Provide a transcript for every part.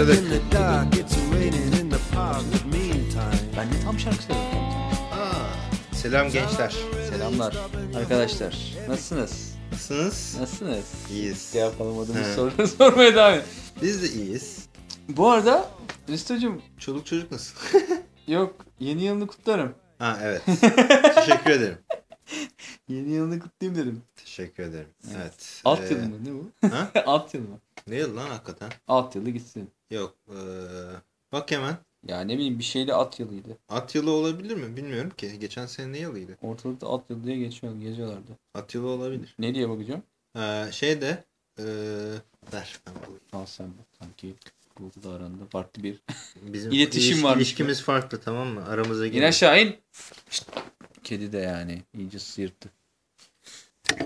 Başladık. In the dark, it's raining in the park. But meantime, Ben de tam şarkı söylüyorum. Aa, selam gençler. Selamlar arkadaşlar. Nasılsınız? Nasılsınız? Nasılsınız? İyiyiz. Cevap alamadığımız soruları sormaya devam edin. Biz de iyiyiz. Bu arada Risto'cum Çoluk çocuk nasıl? yok yeni yılını kutlarım. ha evet. Teşekkür ederim. Yeni yılını kutlayayım dedim. Teşekkür ederim. Evet. Alt Ee, yılı mı ne bu? Ha? Alt yılı mı? Ne yıl lan hakikaten? Alt yılı gitsin. Yok. Ee, bak hemen. Ya ne bileyim bir şeyle at yılıydı. At yılı olabilir mi? Bilmiyorum ki. Geçen sene ne yılıydı? Ortalıkta at yılı diye geçiyor geziyorlardı. At yılı olabilir. Ne diye bakacağım? Ee, şey de ee, ver ben bulayım. Al sen bak sanki Google'da aranda farklı bir. Bizim İletişim iliş- varmış ilişkimiz farklı tamam mı? Aramıza İn gir. aşağı in. Şşt. Kedi de yani iyice sıyırttı.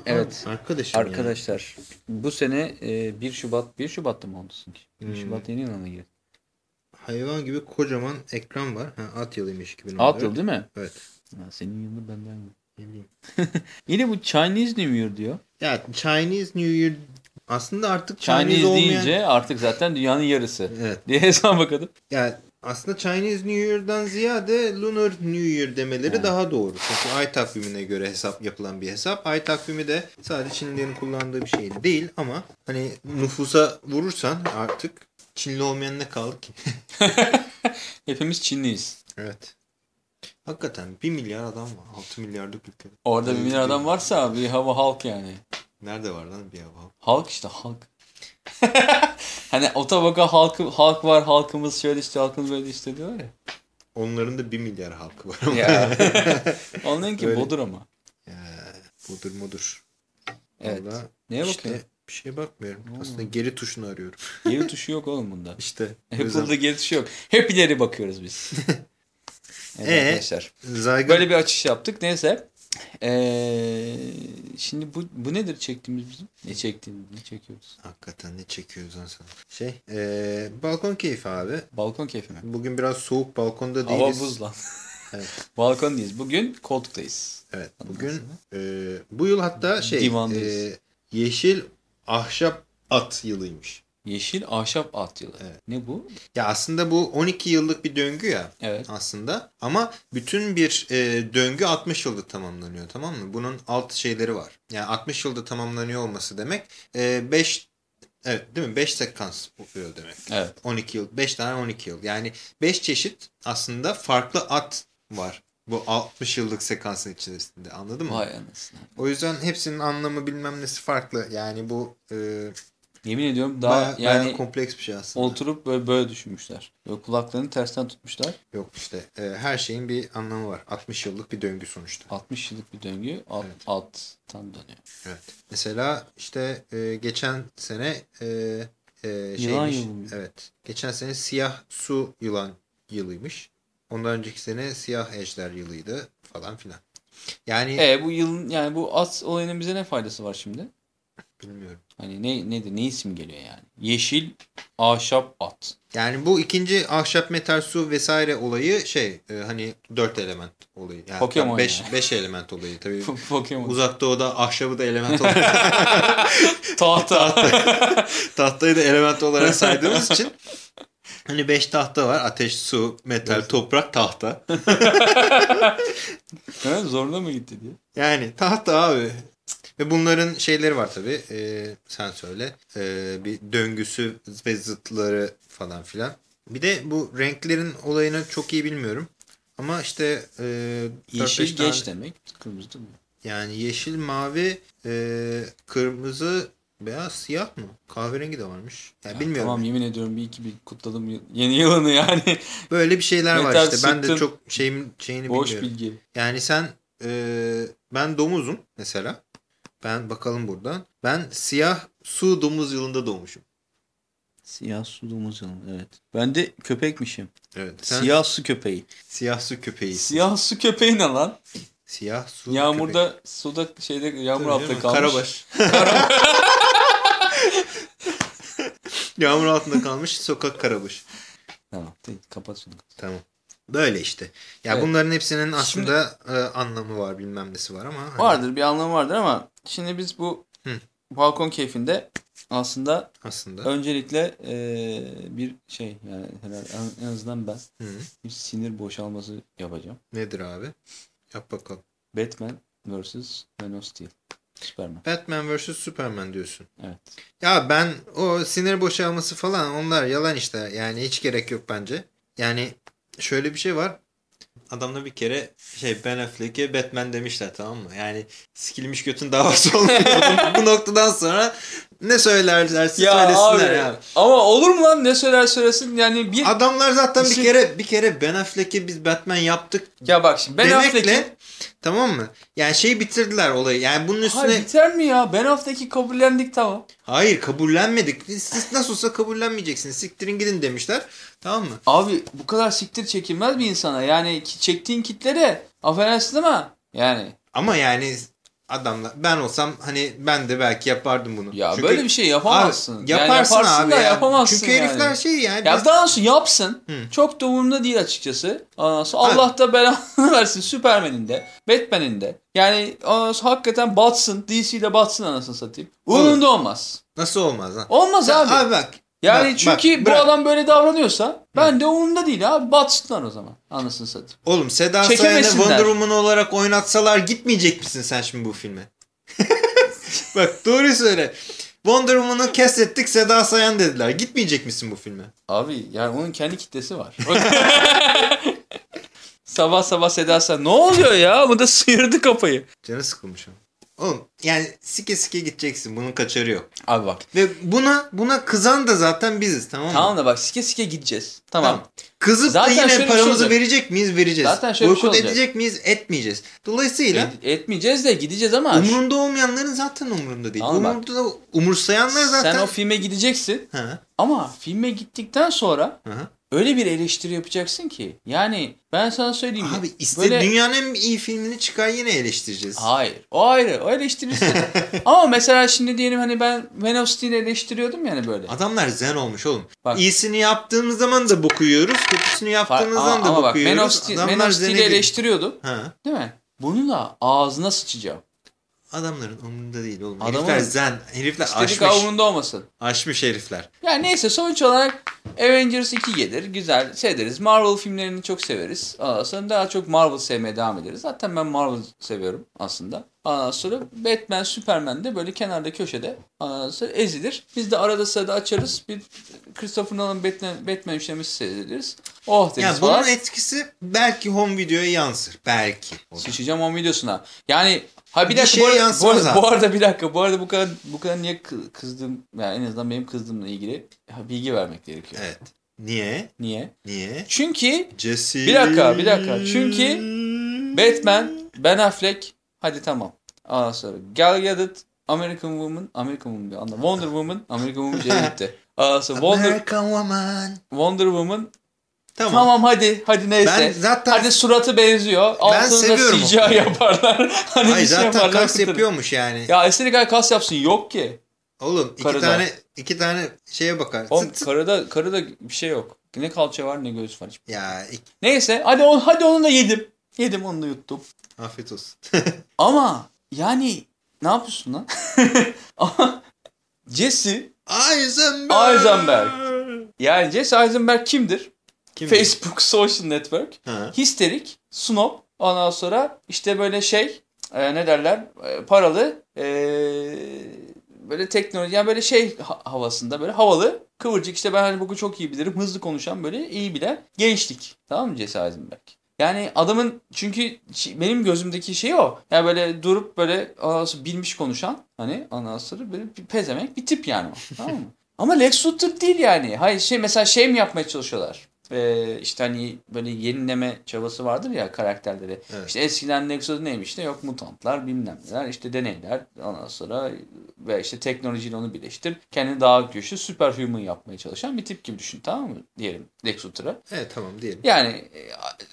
Evet. Arkadaşım ya. Arkadaşlar bu sene e, 1 Şubat 1 Şubat'ta mı oldu sanki? 1 Hmm. Şubat yeni yılına girdi. Hayvan gibi kocaman ekran var. Ha, at yılıymış 2014. Alt yıl değil mi? Evet. Ha, senin yılını benden mi? Ne bileyim. Yine bu Chinese New Year diyor. Ya Chinese New Year aslında artık Chinese, Chinese, olmayan... deyince artık zaten dünyanın yarısı Evet. diye hesaba kadar. Yani aslında Chinese New Year'dan ziyade Lunar New Year demeleri He. daha doğru. Çünkü ay takvimine göre hesap yapılan bir hesap. Ay takvimi de sadece Çinlilerin kullandığı bir şey değil ama hani nüfusa vurursan artık Çinli olmayan ne kaldı ki? Hepimiz Çinliyiz. evet. Hakikaten 1 milyar adam var. 6 milyarlık ülke. Orada bir Evet, milyar adam varsa bir hava halk yani. Nerede var lan bir hava? Halk işte halk. hani o tabaka halkı, halk var halkımız şöyle işte halkımız böyle işte diyor ya. Onların da 1 milyar halkı var ama. ya. Onlarınki Öyle. bodur ama. Ya, budur mudur. Evet. Vallahi Neye işte bakıyorsun? bir şeye bakmıyorum. Ne Aslında oldu? geri tuşunu arıyorum. Geri tuşu yok oğlum bunda. İşte. Apple'da geri tuşu yok. Hep ileri bakıyoruz biz. evet Ee? arkadaşlar. Zygon Böyle bir açış yaptık. Neyse. Ee, şimdi bu, bu nedir çektiğimiz bizim? Ne çektiğimiz? Ne çekiyoruz? Hakikaten ne çekiyoruz sana? Şey, eee, balkon keyfi abi. Balkon keyfi mi? Bugün biraz soğuk balkonda değiliz. Hava buz lan. Evet. Balkondayız. Bugün koltuktayız. Evet. Bugün eee, bu yıl hatta şey Divandayız. eee, yeşil ahşap at yılıymış. Yeşil ahşap at yılı. Evet. Ne bu? Ya aslında bu 12 yıllık bir döngü ya Evet. aslında. Ama bütün bir eee, döngü 60 yılda tamamlanıyor tamam mı? Bunun alt şeyleri var. Yani 60 yılda tamamlanıyor olması demek 5 Evet değil mi? 5 sekans oluyor demek. Evet. 12 yıl. 5 tane 12 yıl. Yani 5 çeşit aslında farklı at var. Bu 60 yıllık sekansın içerisinde. Anladın mı? Vay anasını. O yüzden hepsinin anlamı bilmem nesi farklı. Yani bu e, Yemin ediyorum daha baya, yani baya kompleks bir şey aslında. oturup böyle böyle düşünmüşler. Böyle kulaklarını tersten tutmuşlar. Yok işte e, her şeyin bir anlamı var. 60 yıllık bir döngü sonuçta. 60 yıllık bir döngü alt, Evet. alttan dönüyor. Evet. Mesela işte e, geçen sene e, e, Yılan şeymiş. yılı mı? Evet. Geçen sene siyah su yılan yılıymış. Ondan önceki sene siyah ejder yılıydı falan filan. Yani E bu yılın yani bu at olayının bize ne faydası var şimdi? Bilmiyorum. Hani ne nedir? Ne isim geliyor yani? Yeşil ahşap at. Yani bu ikinci ahşap metal su vesaire olayı şey e, hani dört element olayı. Yani Pokemon 5 yani. 5 element olayı tabii. Pokemon. Uzak doğuda ahşabı da element olarak Tahta. tahtayı da element olarak saydığımız için hani 5 tahta var. Ateş, su, metal, toprak, tahta. Ha, zoruna mı gitti diye. Yani tahta abi. Ve bunların şeyleri var tabii. E, sen söyle. E, bir döngüsü ve zıtları falan filan. Bir de bu renklerin olayını çok iyi bilmiyorum. Ama işte e, 4-5 Yeşil tane- geç demek. Kırmızı değil mi? Yani yeşil, mavi, e, kırmızı, beyaz, siyah mı? Kahverengi de varmış. Ya Ya bilmiyorum. Tamam yemin ediyorum bir iki bir kutladım yeni yılını yani. Böyle bir şeyler var işte. Ben de sıktın. çok şeyin şeyini Boş bilmiyorum. bilgi. Yani sen e, ben domuzum mesela. Ben bakalım buradan. Ben siyah su domuz yılında doğmuşum. Siyah su domuz yılı, evet. Ben de köpekmişim. Evet. Sen siyah, Siyah su köpeği. su köpeği. Siyah su köpeği ne lan? Siyah su Yağmurda suda şeyde yağmur köpeği. altta kalmış. Karabaş. Yağmur altında kalmış sokak karabaş. Tamam kapat şunu. Tamam. Böyle işte. Ya Evet. bunların hepsinin aslında e, anlamı var bilmem nesi var ama. hani- Vardır bir anlamı vardır ama şimdi biz bu Hı. balkon keyfinde aslında aslında. öncelikle e, bir şey yani en azından ben Hı. bir sinir boşalması yapacağım. Nedir abi? Yap bakalım. Batman vs. Man of Steel. Superman. Batman vs. Superman diyorsun. Evet. Ya ben o sinir boşalması falan onlar yalan işte. Yani hiç gerek yok bence. Yani şöyle bir şey var. Adamla bir kere şey Ben Affleck'e Batman demişler tamam mı? Yani sikilmiş götün davası olmuyor. bu, bu noktadan sonra ne söylerlerse söylesinler ya. Ama olur mu lan ne söyler söylesin yani bir Adamlar zaten bir İşin- kere bir kere Ben Affleck'e biz Batman yaptık ya bak şimdi Ben Affleck'in tamam mı? Yani şey bitirdiler olayı. Yani bunun üstüne Hayır biter mi ya? Ben Affleck'i kabullendik tamam. hayır kabullenmedik. Siz nasıl olsa kabullenmeyeceksiniz. Siktirin gidin demişler. Tamam mı? Abi bu kadar siktir çekilmez bir insana. Yani çektiğin kitlere affedersin ama yani Ama yani adamlar ben olsam hani ben de belki yapardım bunu. ya Çünkü- böyle bir şey yapamazsın. Abi, yani yaparsın yaparsın abi da ya. yapamazsın Çünkü herifler yani. şey yani. Ya biz- daha doğrusu yapsın. Hı. Çok da umurumda değil açıkçası. Sonra Allah da belanı versin. Superman'in de, Batman'in de. Yani sonra hakikaten batsın. DC'de batsın anasını satayım. Umurumda olmaz. Nasıl olmaz lan? Olmaz Ya abi. abi bak. Yani bak, çünkü bak, bu bırak. adam böyle davranıyorsa ben de umurumda değil abi. Batsınlar o zaman. Anasını satayım. Oğlum Seda Sayan'ı. Wonder Woman olarak oynatsalar gitmeyecek misin sen şimdi bu filme? bak doğru söyle. Wonder Woman'ı kes ettik Seda Sayan dediler. Gitmeyecek misin bu filme? Abi yani onun kendi kitlesi var. sabah sabah Seda Sayan, ne oluyor ya? Bu da sıyırdı kafayı. Canı sıkılmış ama. Oğlum yani sike sike gideceksin. Bunun kaçarı yok. Abi bak. Ve buna buna kızan da zaten biziz tamam mı? Tamam da bak sike sike gideceğiz. Tamam. Tamam. Kızıp Zaten da yine şey paramızı olacak. verecek miyiz? Vereceğiz. Zaten şöyle şey Boykot olacak. edecek miyiz? Etmeyeceğiz. Dolayısıyla Et- etmeyeceğiz de gideceğiz ama umurunda olmayanların zaten umurunda değil. Tamam bak. umurunda umursayanlar zaten. sen o filme gideceksin. Ha, Ama filme gittikten sonra ha. Öyle bir eleştiri yapacaksın ki. Yani ben sana söyleyeyim. Abi iste Böyle- dünyanın en iyi filmini çıkar yine eleştireceğiz. Hayır. O ayrı. O eleştirirsin. Ama mesela şimdi diyelim hani ben Man of Steel'i eleştiriyordum yani böyle. Adamlar zen olmuş oğlum. Bak. İyisini yaptığımız zaman da boku yiyoruz. Kötüsünü yaptığımız ama, zaman da ama bak Man of, Steel, Adamlar Man of Steel'i eleştiriyordum. Ha. Değil mi? Bununla ağzına sıçacağım. Adamların umurunda değil oğlum. Adamın- herifler zen. Herifler aşmış. umurunda olmasın. Aşmış herifler. Yani neyse sonuç olarak Avengers 2 gelir. Güzel severiz. Marvel filmlerini çok severiz. Ondan sonra daha çok Marvel sevmeye devam ederiz. Zaten ben Marvel seviyorum aslında. Ondan sonra Batman, Superman de böyle kenarda köşede ondan sonra ezilir. Biz de arada sırada açarız. Bir Christopher Nolan Batman, Batman işlemesi seyrederiz. Oh deriz falan. bunun etkisi belki home videoya yansır. Belki. Sıçacağım o videosuna. Yani ha bir Bir dakika şeye bu, arada, bu, arada, abi. bu arada bir dakika bu arada bu kadar bu kadar niye kı- kızdım yani en azından benim kızdığımla ilgili bilgi vermek gerekiyor. Evet. Niye? Niye? Niye? Çünkü Jesse. Bir dakika, bir dakika. Çünkü Batman, Ben Affleck hadi tamam. Ondan sonra Gal Gadot, American Woman, American Woman diyor. Wonder Woman, American Woman şeye gitti. Ondan sonra Wonder, American Woman. Wonder Woman Tamam. tamam hadi hadi neyse. Ben zaten Hadi suratı benziyor. Altında seviyorum o CGI yaparlar. hani Ay bir şey zaten yaparlar. kas kurtarır. yapıyormuş yani. Ya istediği kas yapsın yok ki. Oğlum iki Karıda. tane iki tane şeye bakar. Oğlum Tık tık. karıda, karıda bir şey yok. Ne kalça var ne göğüs var. Ya ik- Neyse hadi, on, hadi onu da yedim. Yedim onu da yuttum. afiyet olsun. Ama yani ne yapıyorsun lan? Jesse Eisenberg. Eisenberg. yani Jesse Eisenberg kimdir? Kim? Facebook Social Network. Ha. Histerik, snob. Ondan sonra işte böyle şey e, ne derler e, paralı e, böyle teknoloji yani böyle şey ha- havasında böyle havalı kıvırcık işte ben hani bugün çok iyi bilirim hızlı konuşan böyle iyi bilen gençlik tamam mı Jesse Eisenberg? Yani adamın çünkü benim gözümdeki şey o. Yani böyle durup böyle sonra bilmiş konuşan hani sonra böyle bir pezemek bir tip yani o. Tamam mı? Ama Lex Luthor değil yani. Hayır şey mesela şey mi yapmaya çalışıyorlar? Ee, işte hani böyle yenileme çabası vardır ya karakterleri. Evet. İşte eskiden Luthor neymiş işte yok mutantlar bilmem neler işte deneyler ondan sonra ve işte teknolojiyle onu birleştir. Kendini daha güçlü superhuman yapmaya çalışan bir tip gibi düşün tamam mı? Diyelim Lex Luthor'a. Evet tamam diyelim. Yani e,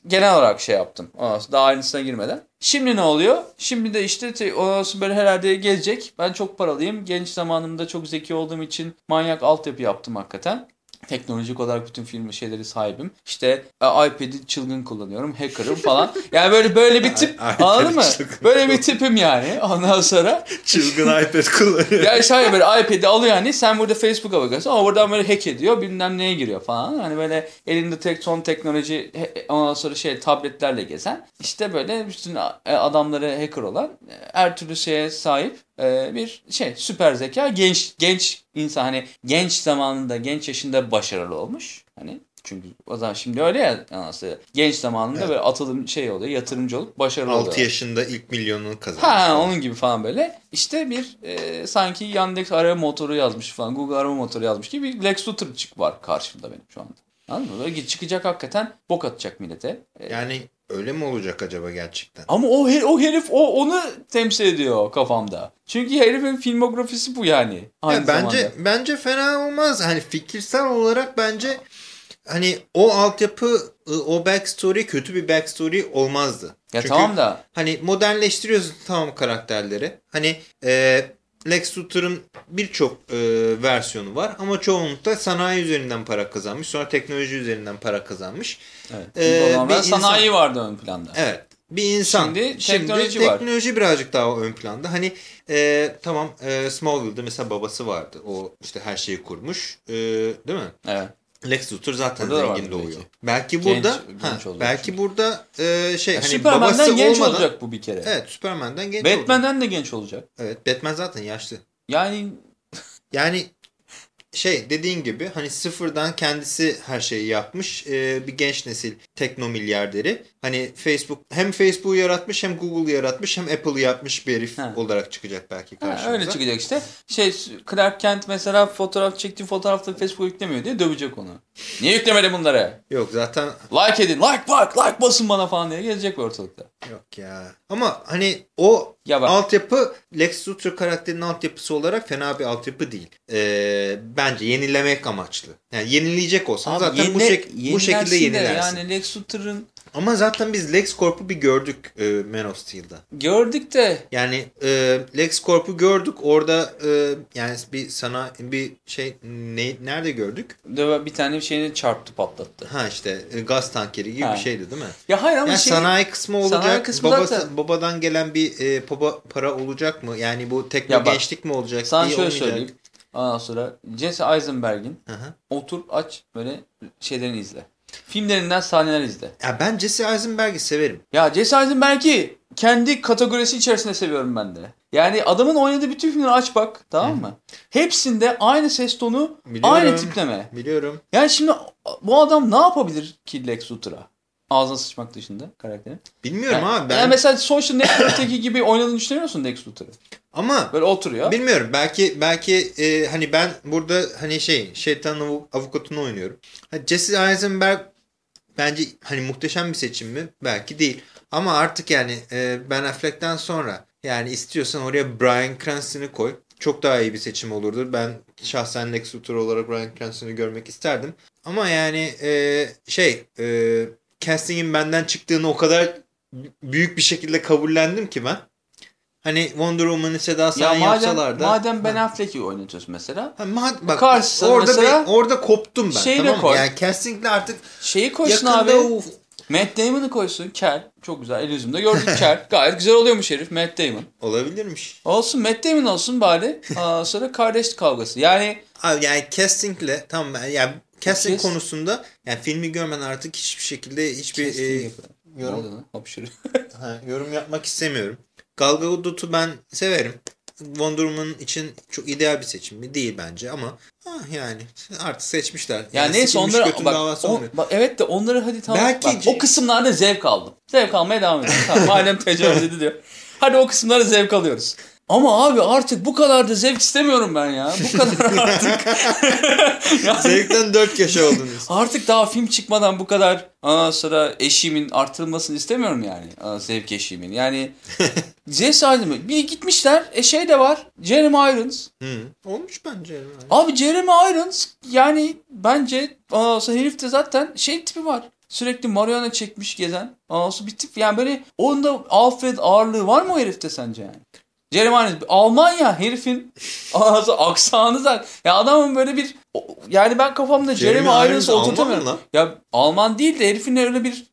genel olarak şey yaptım. Ondan sonra daha ayrıntısına girmeden. Şimdi ne oluyor? Şimdi de işte te- ondan sonra böyle herhalde gelecek. Ben çok paralıyım. Genç zamanımda çok zeki olduğum için manyak altyapı yaptım hakikaten. Teknolojik olarak bütün film şeyleri sahibim. İşte e, iPad'i çılgın kullanıyorum. Hacker'ım falan. Yani böyle böyle bir tip anladın mı? Böyle bir tipim yani. Ondan sonra Çılgın iPad kullanıyor. ya işte hayır böyle iPad'i alıyor hani sen burada Facebook'a bakıyorsun ama buradan böyle hack ediyor bilmem neye giriyor falan. Hani böyle elinde tek son teknoloji ondan sonra şey tabletlerle gezen işte böyle bütün a- adamları hacker olan e, her türlü şeye sahip e, bir şey süper zeka genç genç insan hani genç zamanında genç yaşında başarılı olmuş. Hani çünkü o zaman şimdi öyle ya anası genç zamanında Evet. böyle atılım şey oluyor yatırımcı olup başarılı oluyor. 6 yaşında ilk milyonunu kazanmış. Ha onun gibi falan böyle. İşte bir e, sanki Yandex arama motoru yazmış falan. Google arama motoru yazmış gibi bir Lex Luthor çık var karşımda benim şu anda. Anladın mı? Böyle çıkacak hakikaten bok atacak millete. E, Yani öyle mi olacak acaba gerçekten? ama o, her- o herif o onu temsil ediyor kafamda. Çünkü herifin filmografisi bu yani. Aynı Ya bence zamanda. bence fena olmaz. Hani fikirsel olarak bence hani o altyapı o backstory kötü bir backstory olmazdı. Ya Çünkü tamam da hani modernleştiriyorsun tamam karakterleri. Hani e, Lex Luthor'ın birçok e, versiyonu var ama çoğunlukla sanayi üzerinden para kazanmış. Sonra teknoloji üzerinden para kazanmış. evet. Ee, bir sanayi vardı ön planda. Evet. Bir insan. Şimdi teknoloji var. teknoloji birazcık daha ön planda. Hani e, tamam e, Smallville'da mesela babası vardı. O işte her şeyi kurmuş. E, değil mi? Evet. Lex Luthor zaten Burada da zengin doğuyor. belki. Belki burada genç ha, olacak belki çünkü. burada e, şey Ya hani Superman'den babası genç olmadan olacak bu bir kere. Evet, Superman'den genç olacak. Batman'den de genç olacak. Evet, Batman zaten yaşlı. Yani Yani şey dediğin gibi hani sıfırdan kendisi her şeyi yapmış e, bir genç nesil tekno milyarderi. Hani Facebook hem Facebook'u yaratmış hem Google'u yaratmış hem Apple'ı yapmış bir herif Ha. olarak çıkacak belki Ha, karşımıza. öyle çıkacak işte. Şey Clark Kent mesela fotoğraf çektiği fotoğrafları Facebook'a yüklemiyor diye dövecek onu. Niye yüklemedi bunları? Yok zaten Like edin, like bak, like basın bana falan diye gezecek ortalıkta. Yok ya. Ama hani o Ya bak. altyapı Lex Luthor karakterinin altyapısı olarak fena bir altyapı değil. Ee, bence yenilemek amaçlı. Yani yenileyecek olsan zaten bu, şek- bu şekilde yenilersin. Yani Lex Luthor'ın Ama zaten biz Lex Corp'u bir gördük e, Man of Steel'da. gördük de Yani e, Lex Corp'u gördük. Orada e, yani bir sana bir şey ne, nerede gördük? bir tane şeyini çarptı patlattı. Ha işte e, gaz tankeri gibi Ha. bir şeydi değil mi? Ya hayır ama Yani şey sanayi kısmı olacak. Babası, zaten- babadan gelen bir e, baba para olacak mı? Yani bu tekno Ya bak, gençlik mi olacak? sana İyi şöyle olmayacak. söyleyeyim. Ondan sonra Jesse Eisenberg'in otur aç böyle şeylerini izle. Filmlerinden sahneler izle. Ya ben Jesse Eisenberg'i severim. Ya Jesse Eisenberg'i kendi kategorisi içerisinde seviyorum ben de. Yani adamın oynadığı bütün filmleri aç bak tamam mı? Hepsinde aynı ses tonu, Biliyorum. aynı tipleme. Biliyorum. Yani şimdi bu adam ne yapabilir ki Lex Luthor'a? Ağzına sıçmak dışında karakterin. Bilmiyorum Yani, abi ben. yani mesela Social Network'teki gibi oynadığını düşünüyor musun Lex Luthor'ı? Ama Böyle oturuyor. Bilmiyorum. Belki belki e, hani ben burada hani şey şeytanın avu- avukatını oynuyorum. Ha, Jesse Eisenberg bence hani muhteşem bir seçim mi? Belki değil. Ama artık yani e, Ben Affleck'ten sonra yani istiyorsan oraya Bryan Cranston'ı koy. Çok daha iyi bir seçim olurdu. Ben şahsen Lex Luthor olarak Bryan Cranston'ı görmek isterdim. Ama yani e, şey e, casting'in benden çıktığını o kadar büyük bir şekilde kabullendim ki ben. Hani Wonder Woman'ı Seda ya Sayan madem, yapsalar da. madem Ben Affleck'i oynatıyorsun mesela. Ha, bak, Karşısına orada mesela bir- orada koptum ben. şeyi tamam koy. Yani castingle artık Şeyi koysun yakında abi. o Matt Damon'ı koysun. Kel. Çok güzel. Elysium'da gördük Kel. Gayet güzel oluyormuş herif Matt Damon. olabilirmiş. Olsun Matt Damon olsun bari. Aa, sonra kardeş kavgası. Yani Abi yani castingle tamam ben yani casting Kes- konusunda yani filmi görmen artık hiçbir şekilde hiçbir Casting e, yorum, ha, yorum yapmak istemiyorum. Gal Gadot'u ben severim. Wonder Woman için çok ideal bir seçim mi? Değil bence ama ah yani artık seçmişler. Ya neyse sikilmiş onları bak, o- bak evet de onları hadi tamam. Belki Bak, o kısımlarda zevk aldım. Zevk almaya devam ediyorum. Tamam, madem tecavüz edildi diyor. Hadi o kısımlarda zevk alıyoruz. Ama abi artık bu kadar da zevk istemiyorum ben ya. Bu kadar artık. yani, Zevkten dört köşe oldunuz. artık daha film çıkmadan bu kadar ondan sonra eşiğimin artırılmasını istemiyorum yani. Aa, Zevk eşiğimin. Yani Jesse Eisenberg. Bir gitmişler. E şey de var. Jeremy Irons. Hı. Olmuş bence. yani. Abi Jeremy Irons yani bence ondan sonra herifte zaten şey tipi var. Sürekli marihuana çekmiş gezen. Ondan sonra bir tip yani böyle onda Alfred ağırlığı var mı o herifte sence yani? Jeremy Almanya herifin aksanı zaten. Ya adamın böyle bir yani ben kafamda Jeremy, Jeremy Irons oturtamıyorum. Ya Alman değil de herifin öyle bir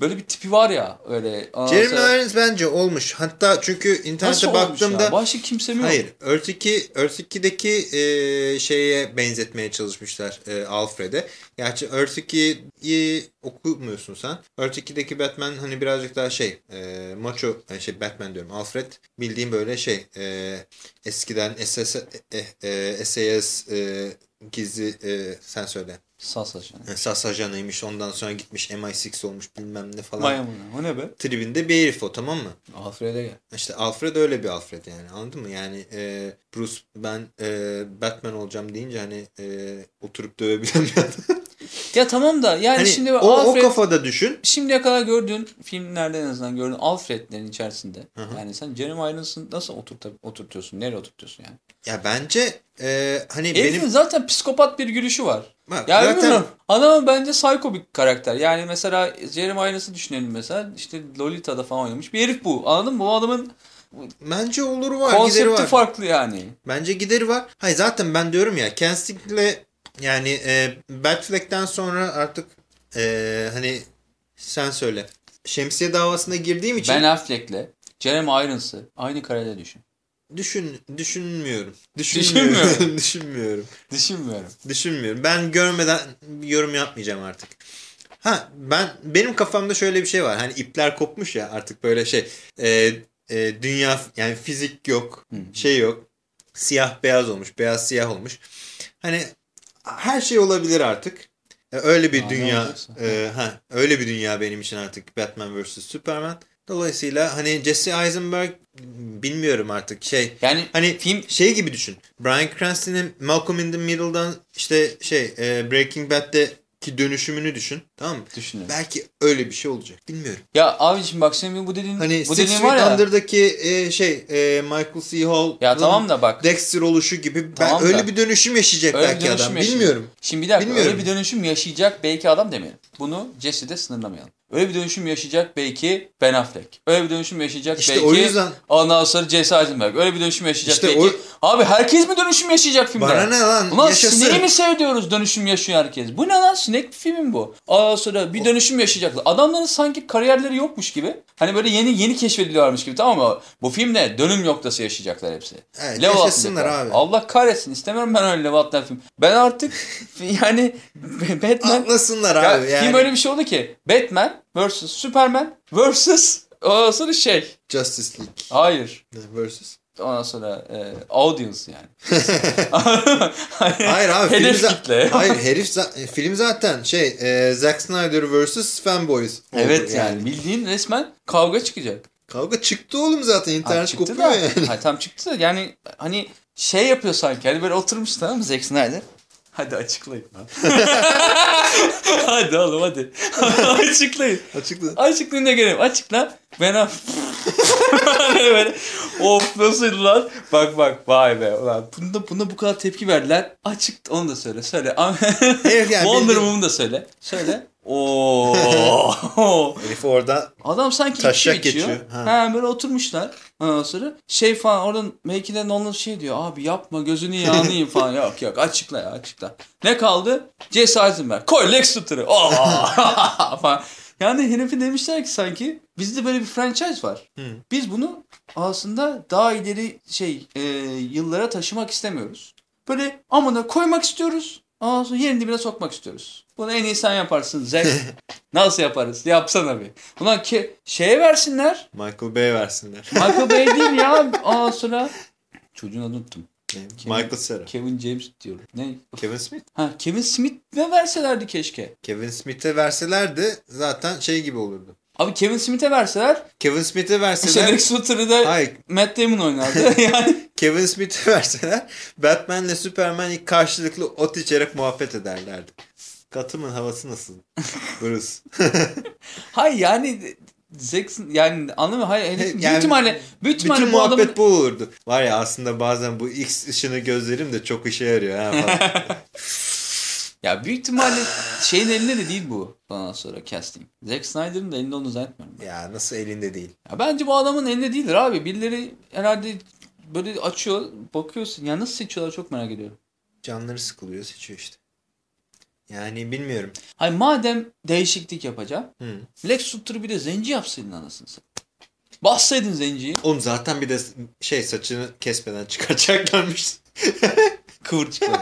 böyle bir tipi var ya öyle. Jeremy Irons bence olmuş. Hatta çünkü Nasıl internete olmuş baktığımda ya? Başka kimse mi yok? Hayır. Earth 2, Earth 2'deki e, şeye benzetmeye çalışmışlar e, Alfred'e. Gerçi Earth 2'yi okumuyorsun sen. Earth 2'deki Batman hani birazcık daha şey e, macho yani şey Batman diyorum. Alfred bildiğim böyle şey e, eskiden SS, e, e, SAS e, gizli e, sen söyle. Sas. E, SAS ajanıymış ondan sonra gitmiş MI6 olmuş bilmem ne falan. Amına. O ne be? Tribinde bir herif o tamam mı? Alfred'e gel. İşte Alfred öyle bir Alfred yani anladın mı? Yani e, Bruce ben e, Batman olacağım deyince hani e, oturup dövebilen bir adam. Ya tamam da yani hani şimdi o, Alfred o kafada düşün. şimdiye kadar gördüğün filmlerde en azından gördüğün Alfred'lerin içerisinde. Hı hı. Yani sen Jeremy Irons'ı nasıl oturta, oturtuyorsun? Nereye oturtuyorsun yani? Ya bence e, hani Herifin benim zaten psikopat bir gülüşü var. Bak, Ya zaten bilmiyorum. Bence psycho bir karakter. Yani mesela Jeremy Irons'ı düşünelim mesela. İşte Lolita'da falan oynamış bir herif bu. Anladın mı? Bu adamın bence olur var gideri konsepti var. farklı yani. Bence gideri var. Hayır zaten ben diyorum ya Kensing'le yani e, Batfleck'ten sonra artık e, hani sen söyle. Şemsiye davasına girdiğim için Ben Affleck'le Jeremy Irons'ı aynı karede düşün. Düşün düşünmüyorum. Düşünmüyorum. Düşünmüyorum. düşünmüyorum. Düşünmüyorum. Ben görmeden yorum yapmayacağım artık. Ha ben benim kafamda şöyle bir şey var. Hani ipler kopmuş ya artık böyle şey. e, e, dünya yani fizik yok. Şey yok. Siyah beyaz olmuş. Beyaz siyah olmuş. Hani her şey olabilir artık. E, Öyle bir Aa, dünya e, ha öyle bir dünya benim için artık Batman vs Superman. Dolayısıyla hani Jesse Eisenberg bilmiyorum artık şey Yani Hani film şey gibi düşün. Bryan Cranston'ın Malcolm in the Middle'dan işte şey e, Breaking Bad'deki dönüşümünü düşün. Tamam mı? düşünüyorum. Belki öyle bir şey olacak. Bilmiyorum. Ya abiciğim bak senin bu dediğin Hani bu dediğin var ya. Under'daki e, şey e, Michael C. Hall Ya tamam da bak. Dexter oluşu gibi ben, Tamam da- öyle bir dönüşüm yaşayacak Öyle belki dönüşüm adam. yaşayacak. Bilmiyorum. Şimdi bir dakika Bilmiyorum. öyle bir dönüşüm yaşayacak belki adam demeyelim. Bunu Jesse'de sınırlamayalım. Öyle bir dönüşüm yaşayacak belki Ben Affleck. Öyle bir dönüşüm yaşayacak İşte belki o yüzden- ondan sonra Jesse Eisenberg. Öyle bir dönüşüm yaşayacak İşte belki. o- Abi herkes mi dönüşüm yaşayacak filmde? Bana ne lan? Ulan Yaşasın. sineği mi seviyoruz dönüşüm yaşıyor herkes? Bu ne lan sinek filmi bu? Ondan sonra bir dönüşüm yaşayacaklar. Adamların sanki kariyerleri yokmuş gibi. Hani böyle yeni yeni keşfediliyorlarmış gibi tamam mı? Bu filmde dönüm noktası yaşayacaklar hepsi. Evet, Level yaşasınlar abi. Allah kahretsin istemiyorum ben öyle level film. Ben artık yani Batman Atlasınlar ya, abi. Yani film öyle bir şey oldu ki Batman vs Superman vs ondan sonra şey Justice League hayır versus. ondan sonra e, audience yani. Hayır abi film Hedef za- kitle. Hayır herif za- film zaten şey e, Zack Snyder vs Fanboys. Evet yani. bildiğin resmen kavga çıkacak. Kavga çıktı oğlum zaten Ha, internet çıktı kopuyor da. yani. Ha, tam çıktı da yani hani şey yapıyor sanki hani böyle oturmuş tamam mı Zack Snyder? Hadi açıklayın lan. hadi oğlum hadi. açıklayın. Açıkla. Açıklayın da gelelim. Açıkla. Ben af- böyle of nasıl lan? Bak bak vay be. Ulan bunda, buna bu kadar tepki verdiler. Açık onu da söyle. Söyle. Herif yani Wonder Woman'ı da söyle. Söyle. Oo. Herif orada Adam sanki Taşak içiyor. geçiyor, ha. Ha. böyle oturmuşlar. Ondan sonra şey falan oradan belki de Nolan şey diyor. Abi yapma gözünü yanayım falan. yok yok açıkla ya açıkla. Ne kaldı? Jesse Eisenberg. Koy Lex Luthor'ı. Falan. Yani herifi demişler ki sanki bizde böyle bir franchise var. Hı. Biz bunu aslında daha ileri şey e, yıllara taşımak istemiyoruz. Böyle amına koymak istiyoruz. Ondan sonra yerin dibine sokmak istiyoruz. Bunu en iyi sen yaparsın Zack. Nasıl yaparız? Yapsana bir. Ulan ki şeye versinler. Michael Bay versinler. Michael Bay değil ya. Ondan sonra çocuğun adını unuttum. Michael Cera. Kevin James diyorum. Ne? Kevin Smith. Ha Kevin Smith'e verselerdi keşke. Kevin Smith'e verselerdi zaten şey gibi olurdu. Abi Kevin Smith'e verseler Kevin Smith'e verseler Lex Luthor'ı da Hayır. Matt Damon oynardı. yani Kevin Smith'e verseler Batman'le Superman ilk karşılıklı ot içerek muhabbet ederlerdi. Katımın havası nasıl? Bruce. hayır yani Zack yani anlamı hayır büyük Yani ihtimalle büyük ihtimalle Bütün bu muhabbet adamın bu olurdu. Var ya aslında bazen bu X ışını gözlerim de çok işe yarıyor. Ha ya büyük ihtimalle şeyin elinde de değil bu ondan sonra casting. Zack Snyder'ın da elinde olduğunu zannetmiyorum. ya nasıl elinde değil. Ya bence bu adamın elinde değildir abi. Birileri herhalde böyle açıyor bakıyorsun. Ya nasıl seçiyorlar çok merak ediyorum. Canları sıkılıyor seçiyor işte. Yani bilmiyorum. Hayır madem değişiklik yapacağım. Hı. Lex Luthor'u bir de zenci yapsaydın anasını satayım. Bassaydın zenciyi. Oğlum zaten bir de şey saçını kesmeden çıkaracaklarmış. Kıvırcık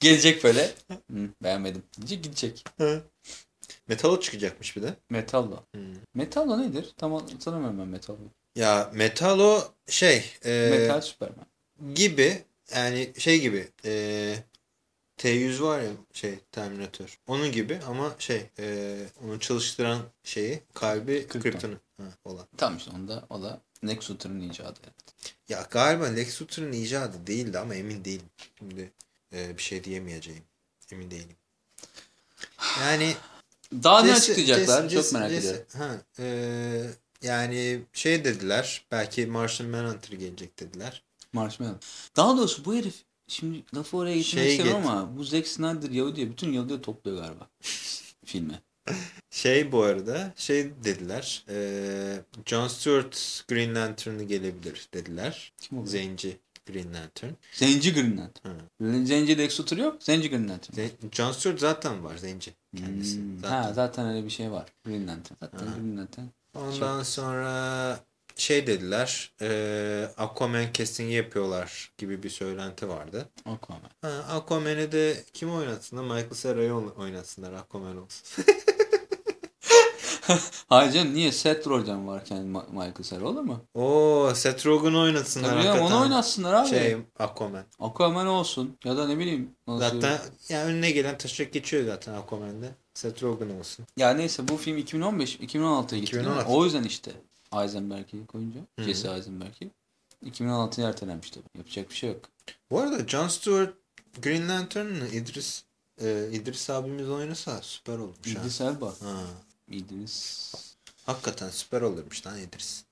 Gelecek böyle. Hı, beğenmedim. Diyecek gidecek. Metalo çıkacakmış bir de. Metallo. Hı. Metallo nedir? Tam tanımıyorum ben Metallo. Ya Metalo şey e, Metal Superman. gibi yani şey gibi e, T100 var ya şey Terminator. Onun gibi ama şey e, onu çalıştıran şeyi kalbi Krypton. Krypton'un ha, olan. Tam işte onda o da Lex Luthor'un icadı. Ya galiba Lex Luthor'un icadı değildi ama emin değilim. Şimdi e, bir şey diyemeyeceğim. Emin değilim. Yani Daha ne açıklayacaklar? Jesse- Çok merak Jesse- ediyorum. Ha, e, yani şey dediler. Belki Martian Manhunter gelecek dediler. Marshmallow. Daha doğrusu bu herif şimdi lafı oraya getirmek Şey get- ama bu Zack Snyder Yahudi'ye bütün Yahudi'ye topluyor galiba. Filme. Şey bu arada şey dediler. E, John Stewart Green Lantern'ı gelebilir dediler. Kim o? Zenci Green Lantern. Zenci Green Lantern. Hı. Zenci Lex Luthor yok. Zenci Green Lantern. Zen- John Stewart zaten var Zenci kendisi. Hmm. Zaten. Ha zaten öyle bir şey var. Green Lantern. Zaten Ha. Green Lantern. Ondan sonra şey dediler. E, Aquaman castingi yapıyorlar gibi bir söylenti vardı. Aquaman. Ha, Aquaman'i de kim oynatsınlar? Michael Sara'yı oynatsınlar. Aquaman olsun. Hayır canım niye Seth Rogen varken Ma- Michael Cera olur mu? Oo, Seth Rogen oynatsınlar Tabii hakikaten. onu oynatsınlar abi. Şey, Aquaman. Aquaman olsun ya da ne bileyim. nasıl- Zaten yani önüne gelen taşak geçiyor zaten Aquaman'de. Seth Rogen olsun. Ya neyse bu film 2015 2016'ya gitti. değil mi? 2016. O yüzden işte Eisenberg'i koyunca. Hı. Jesse Eisenberg'i. 2016'ya ertelenmiş tabii. Yapacak bir şey yok. Bu arada John Stewart Green Lantern'ı İdris e, İdris abimiz oynasa süper olmuş ha. İdris Elba. ha. İdris. Hakikaten süper olurmuş lan İdris.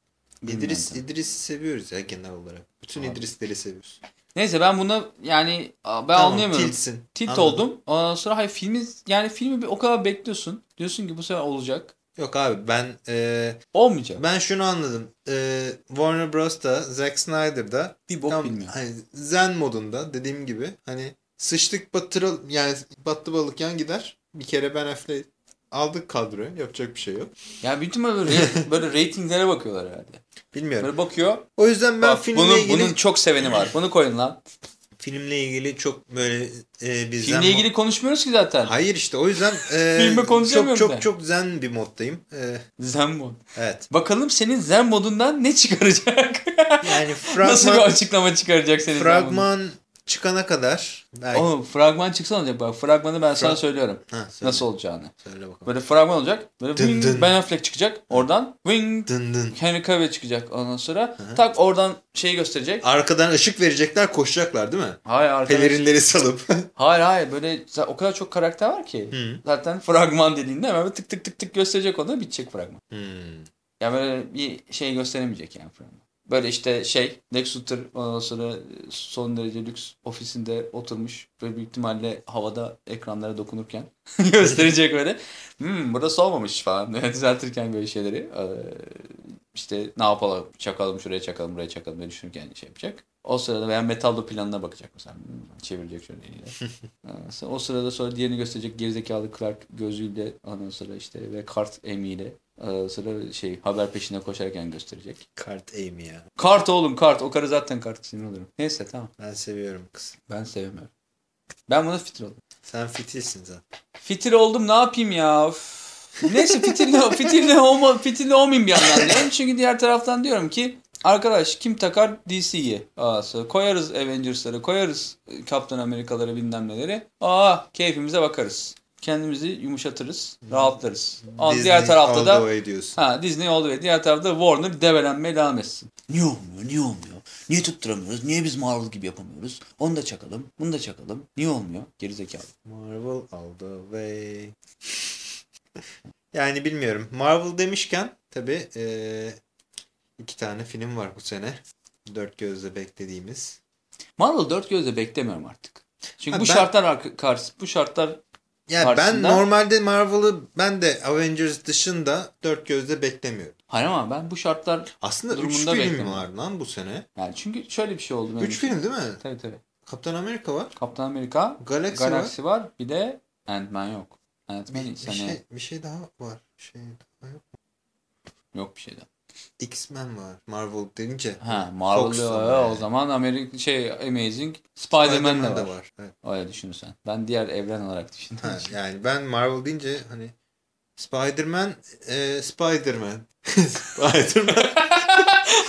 Green İdris. İdris'i seviyoruz ya genel olarak. Bütün Abi. İdrisleri seviyoruz. Neyse ben buna yani ben Tamam, anlayamıyorum. tiltsin. Tilt Anladım. oldum. Ondan sonra hayır filmi yani filmi bir o kadar bekliyorsun. Diyorsun ki bu sefer olacak. Yok abi ben e, Olmayacak. ben şunu anladım. E, Warner Bros'ta Zack Snyder'da bir bok tam bilmiyor. hani zen modunda dediğim gibi hani sıçtık batırıl yani battı balık yan gider. Bir kere Ben Affleck aldık kadroya. Yapacak bir şey yok. Ya bütün böyle, böyle reytinglere bakıyorlar herhalde. Bilmiyorum. Böyle bakıyor. O yüzden ben Bak, filmle bunun, ilgili bunun çok seveni var. Bunu koyun lan. Filmle ilgili çok böyle e, bir zen Filmle ilgili konuşmuyoruz ki zaten. Hayır işte o yüzden e, Filme çok çok ben. çok zen bir moddayım. E, Zen mod. evet. Bakalım senin zen modundan ne çıkaracak? Yani Nasıl bir fragman açıklama çıkaracak senin zen modun? Çıkana kadar belki Oğlum fragman çıksa olacak bak. Fragmanı ben sana Frag- söylüyorum. ha, söyle, Nasıl olacağını. söyle bakalım. Böyle fragman olacak. Böyle Dın wing, dın. Ben Affleck çıkacak. Oradan wing Dın dın. Henry Cavill çıkacak ondan sonra. Hı. Tak oradan şeyi gösterecek. Arkadan ışık verecekler koşacaklar değil mi? Hayır arkadaş. Pelerinleri salıp. Hayır hayır böyle o kadar çok karakter var ki. Hı. Zaten fragman dediğinde hemen tık tık tık tık gösterecek onu bitecek fragman. Hmm. Yani böyle bir şey gösteremeyecek yani fragman. Böyle işte şey Lex Luthor ondan sonra son derece lüks ofisinde oturmuş. Böyle büyük ihtimalle havada ekranlara dokunurken gösterecek böyle. Hmm burası olmamış falan. Düzeltirken böyle şeyleri. Ee, işte ne yapalım çakalım şuraya çakalım buraya çakalım diye düşünürken şey yapacak. O sırada veya metallo planına bakacak mesela. Hmm, çevirecek şöyle eliyle. O sırada sonra diğerini gösterecek gerizekalı Clark gözüyle ondan sonra işte ve kart emiyle ondan sonra şey haber peşinde koşarken gösterecek. Kart Amy ya. Kart oğlum kart. O karı zaten kart sinir olurum. Neyse tamam. Ben seviyorum kız. Ben sevmiyorum. Ben buna fitil oldum. Sen fitilsin zaten. Fitil oldum ne yapayım ya? Üf. Neyse fitilli, fitilli, olma, fitilli olmayayım bir yandan diyorum. Çünkü diğer taraftan diyorum ki arkadaş kim takar DC'yi? Koyarız Avengers'ları, koyarız Kaptan Amerikaları bilmem neleri. Aa keyfimize bakarız. Kendimizi yumuşatırız, rahatlarız. Ama Disney diğer tarafta all da the way diyorsun. Ha Disney oldu ve diğer tarafta Warner develenmeye devam etsin. Niye olmuyor? Niye olmuyor? Niye tutturamıyoruz? Niye biz Marvel gibi yapamıyoruz? Onu da çakalım. Bunu da çakalım. Niye olmuyor? Gerizekalı. Marvel all the way. yani bilmiyorum. Marvel demişken tabi iki tane film var bu sene. Dört gözle beklediğimiz. Marvel dört gözle beklemiyorum artık. Çünkü Ha, bu ben- şartlar karşı bu şartlar Ya ben karşısında- normalde Marvel'ı ben de Avengers dışında dört gözle beklemiyorum. Hayır ama ben bu şartlar Aslında 3 Durumunda film beklemiyorum. var lan bu sene. yani çünkü şöyle bir şey oldu. benim 3 için. film değil mi? Tabii tabii. Kaptan Amerika var. Kaptan Amerika, Galaxy, var. Galaxy var. Bir de Ant-Man yok. Ant-Man Bir, bir sene şey, bir şey daha var. Bir şey daha yok. yok bir şey daha. X-Men var. Marvel denince. Ha Fox'ta var. o zaman Amerika şey Amazing Spider-Man de var. var. Evet. Öyle düşünürsen. Ben diğer evren olarak düşündüm. Ha, yani ben Marvel deyince hani Spider-Man, e, Spider-Man. Spider-Man.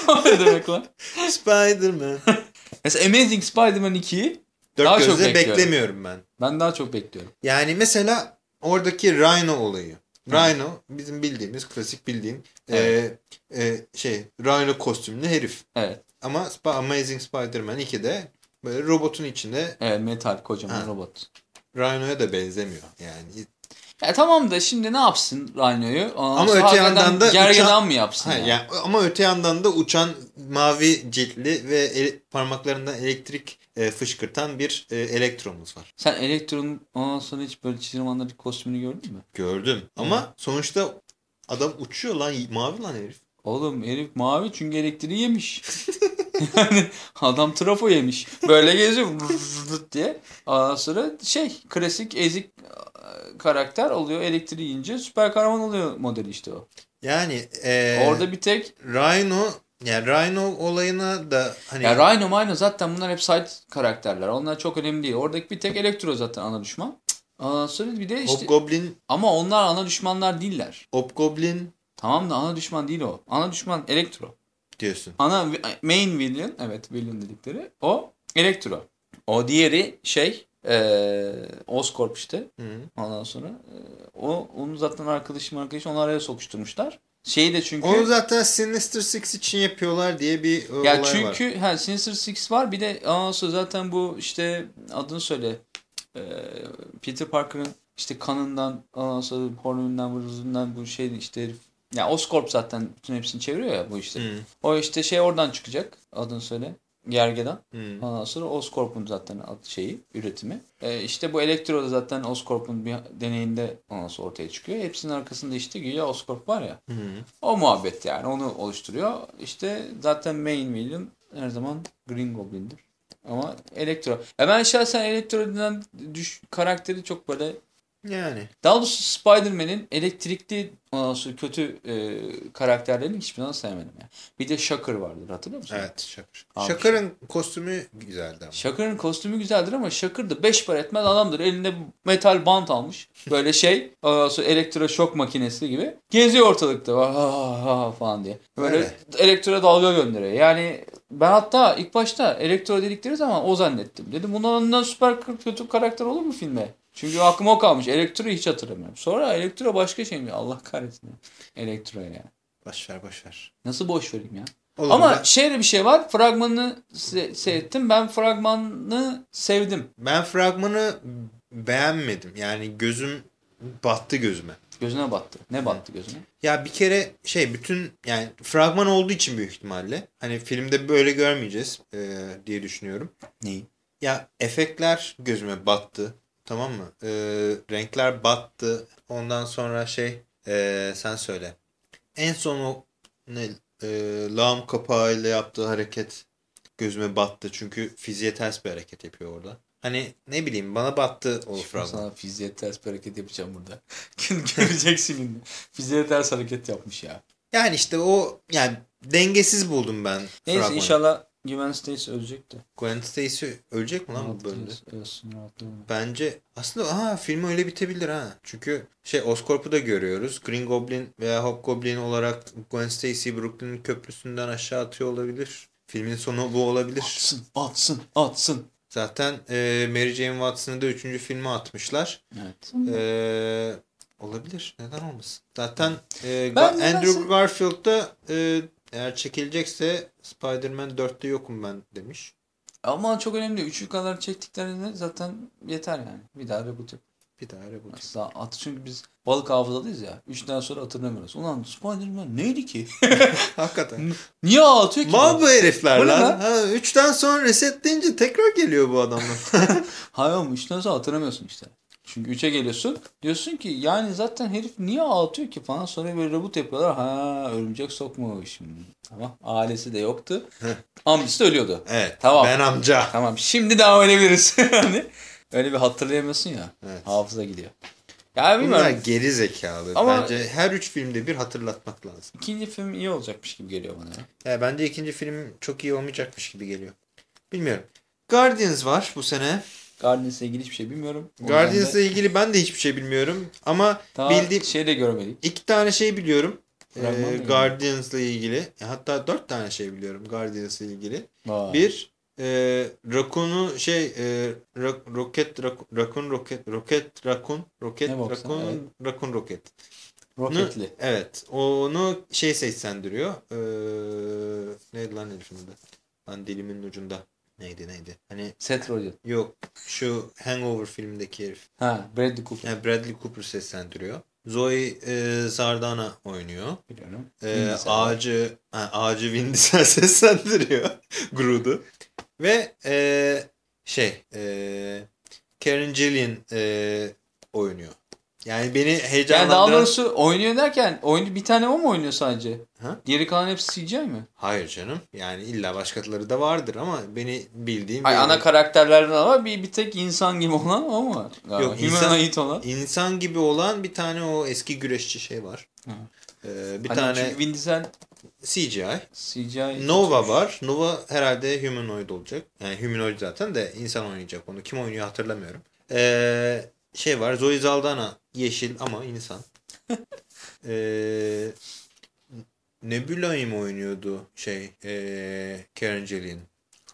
O ne demek lan? Spider-Man. Mesela Amazing Spider-Man 2'yi Dört Daha çok bekliyorum. beklemiyorum ben. ben daha çok bekliyorum. Yani mesela oradaki Rhino olayı. Rhino bizim bildiğimiz klasik bildiğin Evet. e, e, şey Rhino kostümlü herif. Evet. Ama Sp- Amazing Spider-Man 2'de böyle robotun içinde Evet metal kocaman Ha. robot. Rhino'ya da benzemiyor. Yani Ya tamam da şimdi ne yapsın Rhino'yu? Ama öte yandan da gergedan uçan- mı yapsın Ha, ya? yani ama öte yandan da uçan mavi ciltli ve ele- parmaklarından elektrik e, fışkırtan bir e, elektromuz var. Sen Elektro'nun ondan sonra hiç böyle çizgi romanlardaki kostümünü gördün mü? Gördüm. Ama sonuçta adam uçuyor lan mavi lan herif. Oğlum herif mavi çünkü elektriği yemiş. yani adam trafo yemiş. Böyle geziyor diye. Ondan sonra şey klasik ezik karakter oluyor. Elektriği yiyince süper kahraman oluyor modeli işte o. Yani e, Orada bir tek Rhino yani Rhino olayına da hani ya Rhino Mino zaten bunlar hep side karakterler. Onlar çok önemli değil. Oradaki bir tek Elektro zaten ana düşman. Ondan sonra bir de işte Hobgoblin ama onlar ana düşmanlar değiller. Hobgoblin Tamam da ana düşman değil o. Ana düşman Elektro. diyorsun. Ana main villain evet villain dedikleri o Elektro. O diğeri şey eee Oscorp işte. Hı. Ondan sonra eee, o onu zaten arkadaşım arkadaş onu araya sokuşturmuşlar. Şeyi de çünkü Onu zaten Sinister Six için yapıyorlar diye bir e, ya olay var. çünkü ha Sinister Six var bir de ondan sonra zaten bu işte adını söyle eee, Peter Parker'ın işte kanından ondan sonra hormonundan vırızından bu şey işte herif ya Oscorp zaten bütün hepsini çeviriyor ya bu işte. Hı. O işte şey oradan çıkacak. Adını söyle. Gergedan. Hı. Ondan sonra Oscorp'un zaten şeyi, üretimi. Ee, işte bu Elektro da zaten Oscorp'un bir deneyinde ondan sonra ortaya çıkıyor. Hepsinin arkasında işte güya Oscorp var ya. Hı. O muhabbet yani onu oluşturuyor. İşte zaten main villain her zaman Green Goblin'dir. Ama Elektro. Ya ben şahsen Elektro denen düş karakteri çok böyle Yani. daha doğrusu Spider-Man'in elektrikli ondan sonra kötü e, karakterlerini hiçbir zaman sevmedim. Yani. Bir de Shocker vardır hatırlıyor musun? Evet. Abi Şakır'ın kostümü güzeldi ama. Shakir'ın kostümü güzeldir ama Shakir da 5 para etmez adamdır. Elinde metal bant almış. Böyle şey ondan sonra elektroşok makinesi gibi. Geziyor ortalıkta "Ah, ah, ah" falan diye. Böyle Öyle. elektro dalga gönderiyor. Yani ben hatta ilk başta elektro dedikleri zaman o zannettim. Dedim bundan süper kötü karakter olur mu filme? Çünkü aklıma o kalmış. Elektro'yu hiç hatırlamıyorum. Sonra elektro başka şey mi? Allah kahretsin. Elektro ya. Boş ver boş ver. Nasıl boş vereyim ya? Oğlum Ama ben, şöyle bir şey var. Fragmanını se- seyrettim. Ben fragmanını sevdim. ben fragmanı beğenmedim. Yani gözüm battı gözüme. Gözüne battı. Ne battı gözüne? Ya bir kere şey bütün yani fragman olduğu için büyük ihtimalle hani filmde böyle görmeyeceğiz e, diye düşünüyorum. Neyi? Ya efektler gözüme battı. Tamam mı? E, renkler battı. Ondan sonra şey e, sen söyle. En son o ne e, lağım kapağıyla yaptığı hareket gözüme battı. Çünkü fiziğe ters bir hareket yapıyor orada. Hani ne bileyim bana battı o fragman. Sana fiziğe ters bir hareket yapacağım burada. Göreceksin şimdi. Fiziğe ters hareket yapmış ya. Yani işte o yani dengesiz buldum ben Neyse fragmanı. inşallah Gwen Stacy ölecek de. Gwen Stacy ölecek mi lan bu bölümde? Ölsün rahatlayalım. Bence aslında aha film öyle bitebilir ha. Çünkü şey Oscorp'u da görüyoruz. Green Goblin veya Hobgoblin olarak Gwen Stacy Brooklyn'in köprüsünden aşağı atıyor olabilir. Filmin sonu bu olabilir. Atsın, atsın, atsın. Zaten e, Mary Jane Watson'ı da 3. filme atmışlar. Evet. E, olabilir. Neden olmasın? Zaten e, Ben Andrew Garfield da e, eğer çekilecekse Spider-Man 4'te yokum ben demiş. Ama çok önemli. Üçü kadar çektiklerinde zaten yeter yani. Bir daha reboot yap. Bir daha reboot. Aslında at çünkü biz balık hafızalıyız ya. Üçten sonra hatırlamıyoruz. Ulan Spider-Man neydi ki? Hakikaten. Niye atıyor ki? Mal bu herifler lan. lan? Ha, üçten sonra resetleyince tekrar geliyor bu adamlar. Hayır oğlum üçten sonra hatırlamıyorsun işte. Çünkü 3'e geliyorsun. Diyorsun ki yani zaten herif niye ağlatıyor ki falan. Sonra böyle reboot yapıyorlar. Ha örümcek sokmuş. Hmm, Tamam. Ailesi de yoktu. Amcası da ölüyordu. Evet. Tamam. Ben amca. Tamam şimdi devam edebiliriz. hani öyle bir hatırlayamıyorsun ya. Evet. Hafıza gidiyor. Ya Bunlar bilmiyorum. geri zekalı. Ama- Bence her üç filmde bir hatırlatmak lazım. İkinci film iyi olacakmış gibi geliyor bana ya. Ya bence ikinci film çok iyi olmayacakmış gibi geliyor. Bilmiyorum. Guardians var bu sene. Guardians'la ilgili hiçbir şey bilmiyorum. Guardians'la de ilgili ben de hiçbir şey bilmiyorum. Ama daha bildiğim şey de görmedik. iki tane şey biliyorum. Fragman yok. Guardians'la ilgili. Hatta dört tane şey biliyorum Guardians'la ilgili. Vay. Bir e, Rakun'u şey e, Ra- roket Rak- Rakun roket roket Rakun roket boksa, Rakun evet. Rakun roket. Roketli. Evet. Onu şey seslendiriyor. Ee, neydi lan herifin adı? Lan dilimin ucunda. Neydi neydi? Hani Seth Rogen. yok şu Hangover filmindeki herif. Ha Bradley Cooper. Yani Bradley Cooper seslendiriyor. Zoe e, Sardana oynuyor. Biliyorum. E, ağacı ha, ağacı Vin Diesel seslendiriyor. Groot'u. Ve e, şey e, Karen Gillian e, oynuyor. Yani beni Yani daha heyecanlandıran... doğrusu oynuyor derken oyun bir tane o mu oynuyor sadece? Ha? Geri kalan hepsi CGI mi? Hayır canım. Yani illa başkaları da vardır ama beni bildiğim Ay ana karakterlerden ama bir, bir tek insan gibi olan o mu? Galiba. Yok, insan- olan. insan gibi olan bir tane o eski güreşçi şey var. Hı. Ee, bir Hani tane çünkü Vin Diesel CGI. CGI. Nova var. Nova herhalde humanoid olacak. Yani humanoid zaten de insan oynayacak onu. Kim oynuyor hatırlamıyorum. Ee, şey var. Zoe Saldana yeşil ama insan. ee, Nebula'yı mı oynuyordu şey ee, Karen Gillian.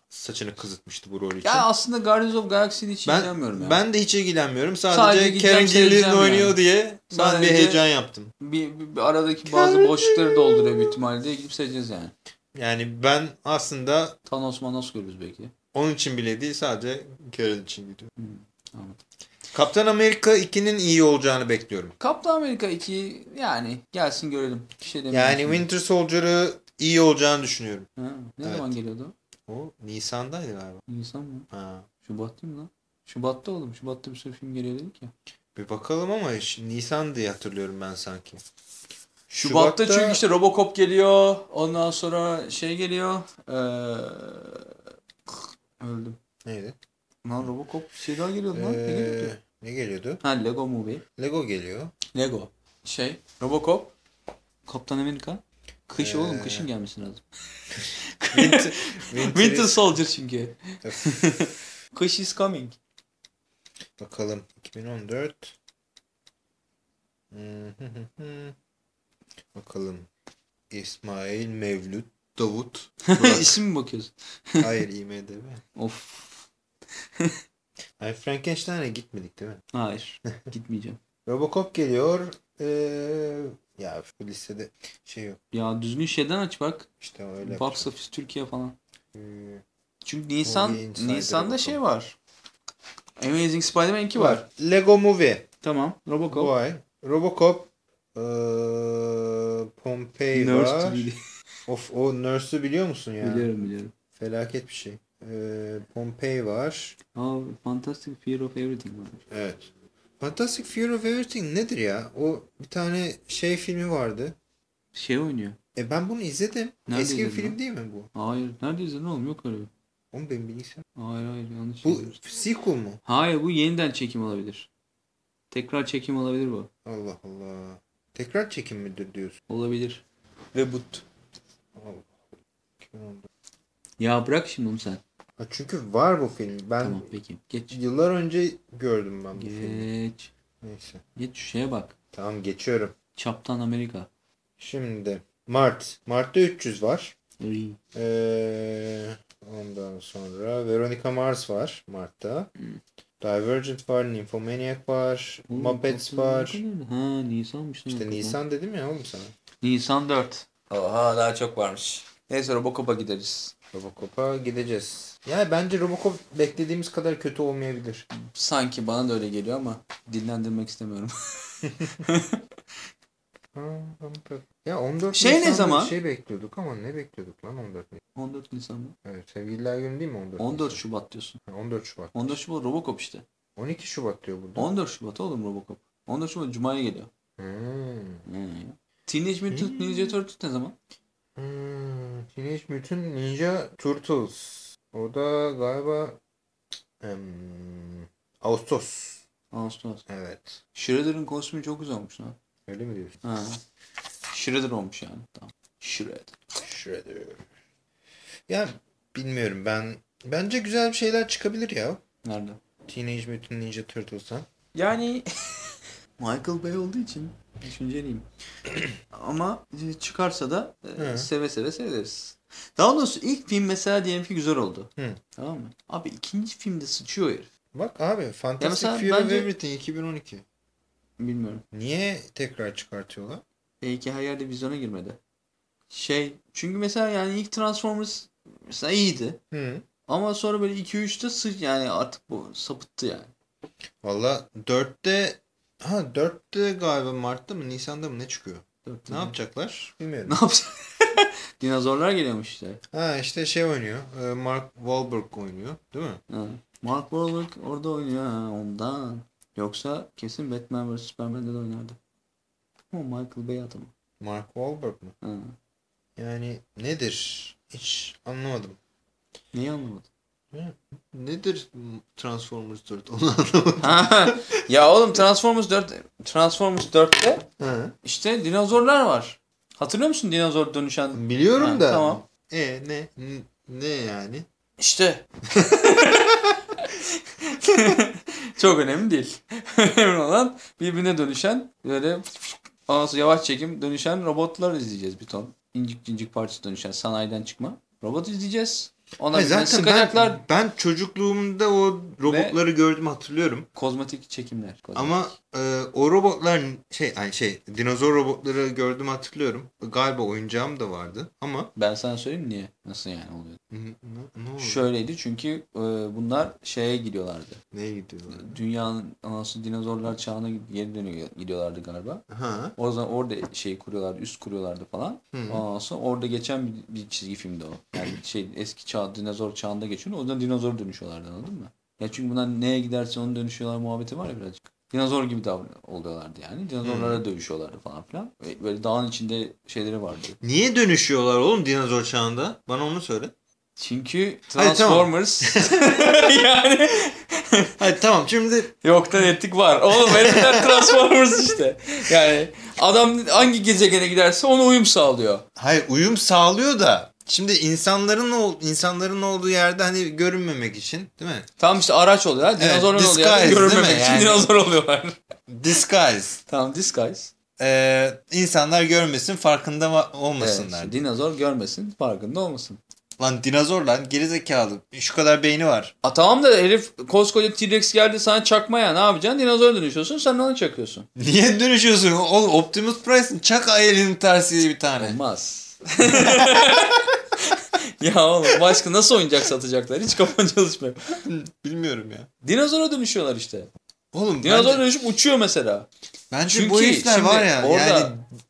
Saçını kızıtmıştı bu rol için. Ya aslında Guardians of Galaxy'de hiç ilgilenmiyorum ben, ya. ben de hiç ilgilenmiyorum. Sadece, Sadece Karen seyredeceğim oynuyor yani. diye ben bir Sadece- heyecan yaptım. Bir, bir- bir aradaki bazı boşlukları dolduruyor büyük ihtimalle diye gidip seyredeceğiz yani. Yani ben aslında Thanos Manos görürüz belki. onun için bile değil sadece Karen için gidiyorum. anladım. Kaptan Amerika 2'nin iyi olacağını bekliyorum. Kaptan Amerika 2 yani gelsin görelim. Bir şey. Yani Winter Soldier'ı iyi olacağını düşünüyorum. Ha, ne Evet. zaman geliyordu? O Nisan'daydı galiba. Nisan mı? Ha. Şubat değil mi lan? Şubat'ta oğlum. Şubat'ta bir sürü film geliyor dedik ya. Bir bakalım ama Nisan diye hatırlıyorum ben sanki. Şubat'ta, çünkü işte Robocop geliyor. Ondan sonra şey geliyor. Ee, öldüm. Neydi? Lan Robocop bir şey daha geliyordu lan. Ne Ee, geliyordu? ne geliyordu? Ha Lego Movie. Lego geliyor. Lego. Şey. Robocop. Kaptan Amerika. Kış Ee, oğlum. Kışın gelmesi lazım. Winter, Winter Soldier çünkü. Kış is coming. Bakalım. 2014. Hı hı hı hı. Bakalım. İsmail Mevlüt Davut. İsim mi bakıyorsun? Hayır IMDB. Of. Hayır Frankenstein'e gitmedik değil mi? Hayır. Gitmeyeceğim. Robocop geliyor. Ee, ya bu listede şey yok. Ya düzgün şeyden aç bak. İşte öyle. Box Office Türkiye falan. Ee, Çünkü Nisan Nisan'da bakalım. şey var. Amazing Spider-Man 2 var. var. Lego Movie. Tamam. Robocop. Bu ay. Robocop. Ee, Pompei Nurse var. 3D. Of o Nurse'ü biliyor musun ya? biliyorum biliyorum. Felaket bir şey. Ee, Pompei var. Aa, Fantastic Fear of Everything var. Evet. Fantastic Fear of Everything nedir ya? O bir tane şey filmi vardı. Şey oynuyor. E ben bunu izledim. Nerede Eski bir film lan? değil mi bu? Hayır. Nerede izledin oğlum? Yok öyle bir. Oğlum benim bilgisayar. Hayır hayır yanlış Bu sequel mu? Hayır bu yeniden çekim olabilir. Tekrar çekim olabilir bu. Allah Allah. Tekrar çekim midir diyorsun? Olabilir. Reboot. Allah. 2014. Ya bırak şimdi onu sen. Ha, çünkü var bu film. Ben Tamam peki. Geç. yıllar önce gördüm ben bu filmi. Geç. Neyse. Geç şu şeye bak. Tamam geçiyorum. Çaptan Amerika. Şimdi Mart. Mart'ta 300 var. Ee, ondan sonra Veronica Mars var Mart'ta. Hmm. Divergent var, Nymphomaniac var, Oğlum, Muppets var. Ha Nisan'mış. İşte hakikaten. Nisan dedim ya oğlum sana. Nisan 4. Oha daha çok varmış. Neyse Robocop'a gideriz. Robocop'a gideceğiz. Yani bence Robocop beklediğimiz kadar kötü olmayabilir. Sanki bana da öyle geliyor ama dillendirmek istemiyorum. Ya 14 Şey ne Nisan'da zaman? bir şey bekliyorduk ama ne bekliyorduk lan 14 Nisan? 14 Nisan mı? Evet sevgililer günü değil mi 14 14 Nisan? Şubat diyorsun. Ha, 14 Şubat. 14 Şubat Robocop işte. 12 Şubat diyor burada. 14 Şubat oğlum Robocop. 14 Şubat Cuma'ya geliyor. Hmm. Hmm. Teenage Mutant Ninja Turtles ne zaman? Hmm. Teenage Mutant Ninja Turtles. O da galiba em, Ağustos. Ağustos. Evet. Shredder'ın kostümü çok güzel olmuş lan. Öyle mi diyorsun? Ha. Shredder olmuş yani. Tamam. Shredder. Shredder. Ya bilmiyorum ben. Bence güzel bir şeyler çıkabilir ya. Nerede? Teenage Mutant Ninja Turtles'tan. Yani Michael Bay olduğu için düşünceliyim. Ama çıkarsa da e, seve seve seyrederiz. Daha doğrusu ilk film mesela diyelim ki güzel oldu. Hı. Tamam mı? Abi ikinci filmde sıçıyor herif. Bak abi Fantastic mesela Fury bence- Everything 2012. Bilmiyorum. Niye tekrar çıkartıyorlar? Belki her yerde vizyona girmedi. Şey çünkü mesela yani ilk Transformers mesela iyiydi. Hı. Ama sonra böyle 2-3'te sıç yani artık bu sapıttı yani. Valla 4'te ha 4'te galiba Mart'ta mı Nisan'da mı ne çıkıyor? Dörtte Ne mi? yapacaklar? Ne Bilmiyorum. Dinozorlar geliyormuş işte. ha işte şey oynuyor. e, Mark Wahlberg oynuyor. Değil mi? Ha. Mark Wahlberg orada oynuyor ha ondan. Yoksa kesin Batman vs Superman'de de oynardı. Ama Michael Bay adamı. Mark Wahlberg mı? Ha. Yani nedir? Hiç anlamadım. Neyi anlamadın? Nedir Transformers 4? Onu anlamadım. Ha, ya oğlum Transformers 4 Transformers 4'te Ha. işte dinozorlar var. Hatırlıyor musun dinozor dönüşen? Biliyorum Ha, da. tamam. E ne? Ne yani? İşte. Çok önemli değil. önemli olan birbirine dönüşen böyle ondan yavaş çekim dönüşen robotlar izleyeceğiz bir ton. İncik cincik parça dönüşen sanayiden çıkma. Robot izleyeceğiz. Ona Hayır, birbirine zaten sıkacaklar. ben, ben çocukluğumda o robotları gördüm hatırlıyorum. Kozmetik çekimler. Kozmetik. Ama e, o robotlar şey yani şey dinozor robotları gördüm hatırlıyorum. Galiba oyuncağım da vardı ama Ben sana söyleyeyim niye? Nasıl yani oluyor? ne, ne? Şöyleydi çünkü e, bunlar şeye gidiyorlardı. Neye gidiyorlar? Dünyanın anası dinozorlar çağına geri dönüyor gidiyorlardı galiba. Ha. O zaman orada şey kuruyorlardı, üst kuruyorlardı falan. Hı. Ondan sonra orada geçen bir, bir çizgi filmdi o. Yani şey eski çağ, dinozor çağında geçiyor. O yüzden dinozor dönüşüyorlardı anladın mı? Ya çünkü bunlar neye giderse onu dönüşüyorlar muhabbeti var ya birazcık. Dinozor gibi oluyorlardı yani. Dinozorlara dövüşüyorlardı falan filan. Böyle dağın içinde şeyleri vardı. Niye dönüşüyorlar oğlum dinozor çağında? Bana onu söyle. Çünkü Hayır. Transformers yani Hayır tamam şimdi Yoktan ettik var. Oğlum herifler Transformers işte. Yani adam hangi gezegene giderse ona uyum sağlıyor. hayır uyum sağlıyor da şimdi insanların ol, insanların olduğu yerde hani görünmemek için değil mi? Tam işte araç oluyor. Dinozorun Evet, olduğu yerde disguise, görünmemek değil mi? için Yani- dinozor oluyorlar. Disguise. tamam disguise. Ee, insanlar görmesin farkında Evet, olmasınlar. işte dinozor görmesin farkında olmasın. Lan dinozor lan gerizekalı. Şu kadar beyni var. A tamam da herif koskoca T-Rex geldi sana çakmaya ne yapacaksın? Dinozora dönüşüyorsun sen ona çakıyorsun. Niye dönüşüyorsun? Oğlum Optimus Price'ın çak elinin tersiyle bir tane. Olmaz. ya oğlum başka nasıl oyuncak satacaklar? Hiç kafan çalışmıyor. Bilmiyorum ya. Dinozora dönüşüyorlar işte. Oğlum Dinozor bence, dönüşüp uçuyor mesela. bence bu Çünkü herifler şimdi var ya orada- yani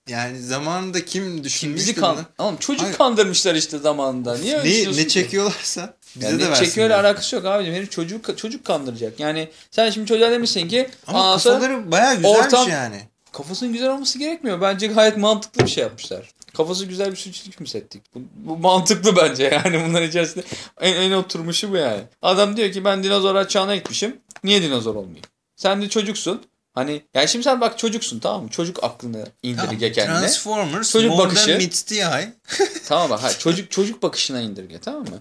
yani zamanında kim düşünmüştü bizi kan... Oğlum çocuk Hayır. kandırmışlar işte zamanında. Niye öyle Ne, ne ki? çekiyorlarsa bize Yani de versinler. çekiyorla alakası yok abicim. Herif çocuk, çocuk kandıracak. Yani sen şimdi çocuğa demişsin ki Ama "Aa, sonra kafaları baya güzelmiş ortam- yani. kafasının güzel olması gerekmiyor. Bence gayet mantıklı bir şey yapmışlar. Kafası güzel bir suçluluk film settik. Bu, bu mantıklı bence yani bunların içerisinde en, en oturmuşu bu yani. Adam diyor ki ben dinozor çağına gitmişim. Niye dinozor olmayayım? Sen de çocuksun. Hani yani şimdi sen bak çocuksun tamam mı? Çocuk aklını indirge kendine. Transformers Çocuk more bakışı. than meets the eye. Tamam bak hayır, çocuk çocuk bakışına indirge tamam mı?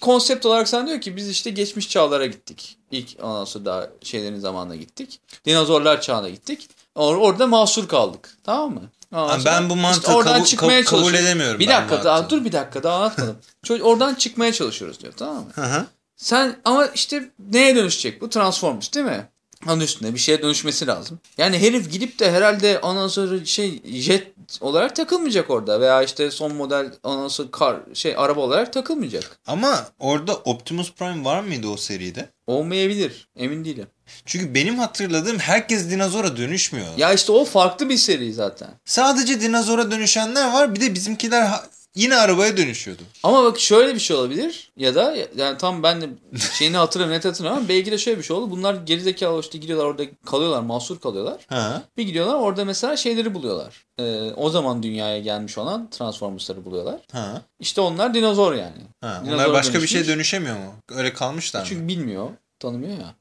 Konsept olarak sen diyor ki biz işte geçmiş çağlara gittik. İlk ondan sonra daha şeylerin zamanına gittik. Dinozorlar çağına gittik. Or- orada mahsur kaldık. Tamam mı? Ha, sonra ben bu mantığı işte oradan kabul- çıkmaya kabul- kabul edemiyorum Bir dakika daha dur bir dakika daha anlatmadım. Çocuk, oradan çıkmaya çalışıyoruz diyor tamam mı? Hı hı. Sen ama işte neye dönüşecek bu? Transformers değil mi? Onun üstüne bir şeye dönüşmesi lazım. Yani herif gidip de herhalde ondan sonra şey jet olarak takılmayacak orada veya işte son model ondan sonra kar şey araba olarak takılmayacak. Ama orada Optimus Prime var mıydı o seride? Olmayabilir. Emin değilim. Çünkü benim hatırladığım herkes dinozora dönüşmüyor. Ya işte o farklı bir seri zaten. Sadece dinozora dönüşenler var. Bir de bizimkiler yine arabaya dönüşüyordu. Ama bak şöyle bir şey olabilir ya da yani tam ben de şeyini hatırlamıyorum net hatırlamıyorum. Belki de şöyle bir şey oldu. Bunlar gerizekalı işte gidiyorlar orada kalıyorlar mahsur kalıyorlar. Ha. Bir gidiyorlar orada mesela şeyleri buluyorlar. Ee, o zaman dünyaya gelmiş olan Transformers'ları buluyorlar. Ha. İşte onlar dinozor yani. Ha. Dinozora Onlar başka bir dönüşmüş. şeye dönüşemiyor mu? Öyle kalmışlar mı? Çünkü bilmiyor, tanımıyor ya.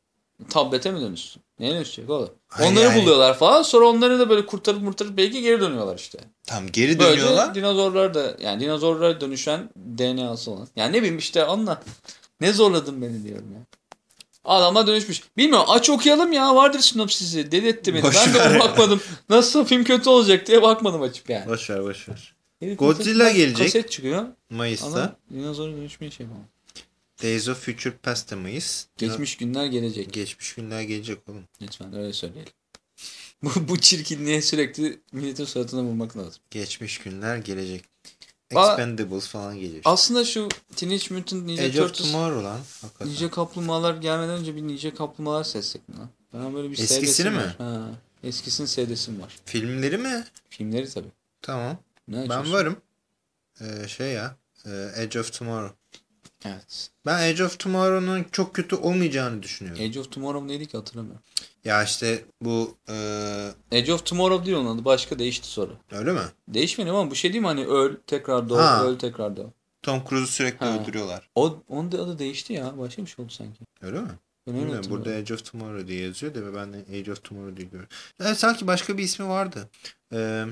Tablete mi dönüşsün? Neye dönüşecek oğlum? Hayır onları yani. buluyorlar falan. Sonra onları da böyle kurtarıp murtarıp belki geri dönüyorlar işte. Tam geri Böylece dönüyorlar. dinozorlar da yani dinozorlara dönüşen DNA'sı olan. Yani ne bileyim işte onunla. Ne zorladın beni diyorum ya. Adamlar dönüşmüş. Bilmiyorum aç okuyalım ya vardır sinopsisi. Deli etti beni. Boş ben de ya. bakmadım. Nasıl film kötü olacak diye bakmadım açıp yani. Boş ver boş ver. Herif Godzilla kaset- gelecek. Kaset çıkıyor. Mayıs'ta. Ama dinozora dönüşmeye şey yapamam. Days of Future Past'ta Mayıs. Geçmiş günler gelecek. Geçmiş günler gelecek oğlum. Lütfen öyle söyleyelim. bu, bu çirkinliğe sürekli milletin suratına vurmak lazım. Geçmiş günler gelecek. Aa- Expendables falan geliyor. Aslında şu Teenage Mutant Ninja Age of Turtles Tomorrow lan. Hakikaten. Ninja Kaplumbağalar gelmeden önce bir Ninja Kaplumbağalar seçsek mi lan? Ben böyle bir Eskisini mi? var. Ha, eskisini seyresim var. Filmleri mi? Filmleri tabii. Tamam. Ne Ben varım. Ee, şey ya. Edge of Tomorrow. Evet. Ben Edge of Tomorrow'un çok kötü olmayacağını düşünüyorum. Age of Tomorrow neydi ki hatırlamıyorum. Ya işte bu e, Age of Tomorrow değil onun adı. Başka değişti sonra. öyle mi? Değişmedi ama bu şey değil mi hani öl tekrar doğ Ha. öl tekrar doğ. Tom Cruise'u sürekli Ha. öldürüyorlar. O, onun da adı değişti ya. Başka bir şey oldu sanki. Öyle mi? Bilmiyorum. Burada. Edge of Tomorrow diye yazıyor da ben de Age of Tomorrow diye görüyorum. Evet, sanki başka bir ismi vardı. Ee,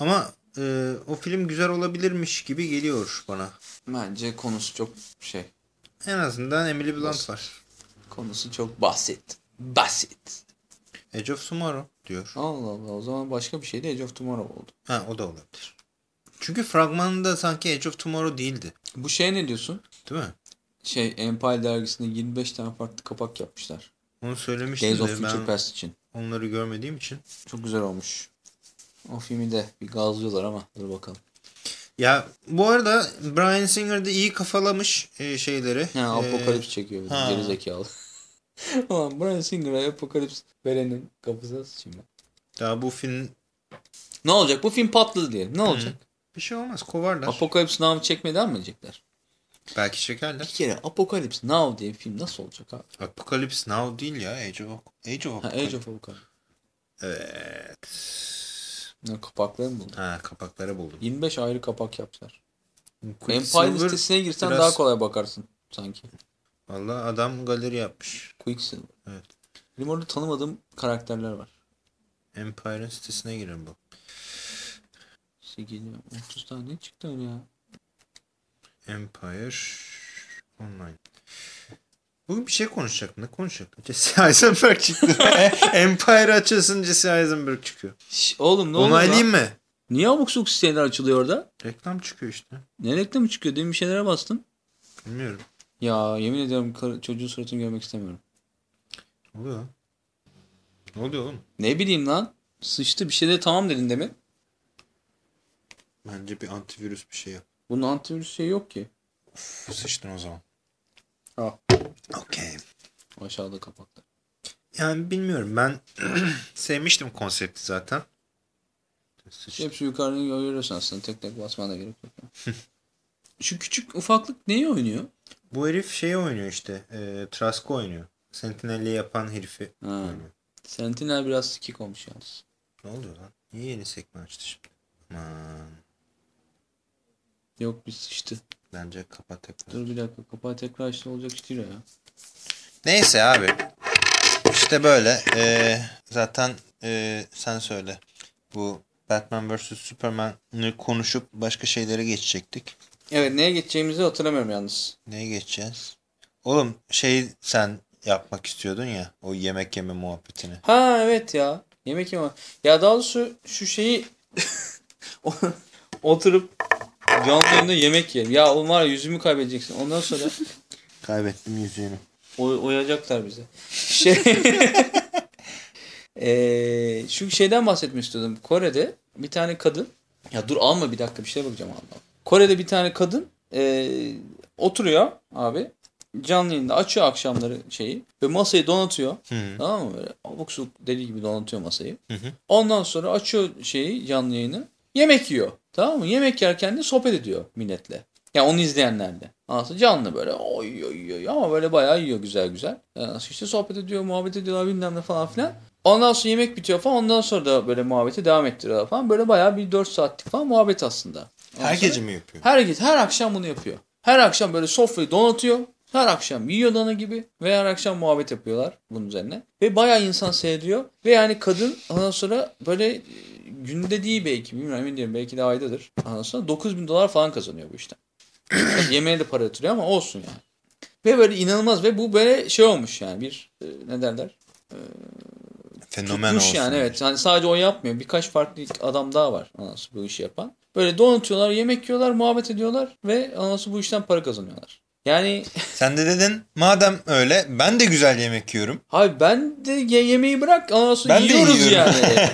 ama e, o film güzel olabilirmiş gibi geliyor bana. Bence konusu çok şey. En azından Emily Blunt var. Konusu çok basit. Basit. Edge of Tomorrow diyor. Allah Allah o zaman başka bir şey de Age of Tomorrow oldu. Ha o da olabilir. Çünkü fragmanında sanki Edge of Tomorrow değildi. Bu şey ne diyorsun? Değil mi? Şey Empire dergisinde 25 tane farklı kapak yapmışlar. Onu söylemiştim Days of Future Past için. onları görmediğim için. Çok güzel olmuş. O filmi de bir gazlıyorlar ama dur bakalım. Ya bu arada Brian Singer de iyi kafalamış e, şeyleri. Ha, Apokalips çekiyor. ha. Geri zekalı. Ulan Brian Singer'a Apokalips verenin kafasına sıçayım ben. Daha bu film Ne olacak? Bu film patladı diyelim. Ne olacak? bir şey olmaz kovarlar. Apocalypse Now çekmeye devam edecekler? Belki Bir çekerler. kere Apocalypse Now diye bir film nasıl olacak abi? Apocalypse Now değil ya Age of Age of Ha, Apocalypse. Age of Apocalypse. Evet. Ne kapakları mı buldun? Ha kapakları buldum. 25 ayrı kapak yaptılar. Empire Quicksilver listesine girsen biraz- daha kolay bakarsın sanki. Valla adam galeri yapmış. Quicksilver. Evet. Benim orada tanımadığım karakterler var. Empire'ın sitesine girin bu. 8, 30 tane çıktı öyle ya. Empire Online. Bugün bir şey konuşacaktım. Ne konuşacaktım? Jesse Eisenberg çıktı. Empire açıyorsun Jesse Eisenberg çıkıyor. Şş, oğlum ne oluyor Onaylayayım mı? Niye abuk subuk siteler açılıyor orada? Reklam çıkıyor işte. Ne reklamı çıkıyor? Demin bir şeylere bastın. Bilmiyorum. Ya yemin ediyorum çocuğun suratını görmek istemiyorum. Ne oluyor? Ne oluyor oğlum? Ne bileyim lan. Sıçtı bir şeyde tamam dedin demin. Bence bir antivirüs bir şey yap. Bunun antivirüs şey yok ki. Uf, sıçtın o zaman. Al. Okey. Aşağıda kapakta. Yani bilmiyorum ben sevmiştim konsepti zaten. Sıçtım. Hepsi yukarıdan görüyorsun aslında. Tek tek basmana gerek yok. Şu küçük ufaklık neyi oynuyor? Bu herif şey oynuyor işte. E, Trasko oynuyor. Sentinel'i yapan herifi Ha. oynuyor. Sentinel biraz sikik olmuş yalnız. Ne oluyor lan? Niye yeni sekme açtı şimdi? Aman. Yok bir sıçtı. Bence kapat tekrar. Dur bir dakika kapağı tekrar açtı olacak iş değil o ya. Neyse abi. İşte böyle. Ee, zaten ee, sen söyle. Bu Batman vs. Superman'ı konuşup başka şeylere geçecektik. Evet neye geçeceğimizi hatırlamıyorum yalnız. Neye geçeceğiz? Oğlum şey sen yapmak istiyordun ya. O yemek yeme muhabbetini. Ha evet ya. Yemek yeme. Ya daha doğrusu şu şeyi oturup canlı yayında yemek yiyelim. Ya oğlum var ya yüzümü kaybedeceksin. Ondan sonra Kaybettim yüzüğünü. oy- oyacaklar bize. Şey Eee, şu şeyden bahsetmek istiyordum. Kore'de bir tane kadın ya dur alma bir dakika bir şey bakacağım Allah. Kore'de bir tane kadın eee, oturuyor abi canlı yayında açıyor akşamları şeyi ve masayı donatıyor. Hı. Tamam mı böyle abuk subuk deli gibi donatıyor masayı. Hı hı. Ondan sonra açıyor şeyi canlı yayını. Yemek yiyor. Tamam mı? Yemek yerken de sohbet ediyor milletle. Yani onu izleyenlerle. Anlatı canlı böyle oy oy oy ama böyle bayağı yiyor güzel güzel. Yani işte sohbet ediyor, muhabbet ediyorlar bilmem ne falan filan. Ondan sonra yemek bitiyor falan. Ondan sonra da böyle muhabbeti devam ettiriyorlar falan. Böyle bayağı bir 4 saatlik falan muhabbet aslında. Ondan Her sonra- gece mi yapıyor? her gece, her akşam bunu yapıyor. Her akşam böyle sofrayı donatıyor. Her akşam yiyor dana gibi ve her akşam muhabbet yapıyorlar bunun üzerine. Ve bayağı insan seyrediyor. Ve yani kadın ondan sonra böyle günde değil belki bilmiyorum emin değilim belki de aydadır. Ondan sonra 9 bin dolar falan kazanıyor bu işten. Tabii yemeğe de para yatırıyor ama olsun yani. Ve böyle inanılmaz ve bu böyle şey olmuş yani bir e, ne derler Fenomen Tutmuş olsun. yani evet. Hani sadece o yapmıyor. Birkaç farklı adam daha var anası bu işi yapan. Böyle donatıyorlar, yemek yiyorlar, muhabbet ediyorlar ve anası bu işten para kazanıyorlar. Yani Sen de dedin madem öyle ben de güzel yemek yiyorum. abi ben de ye- yemeği bırak anası Ben de yiyoruz yiyorum. yani.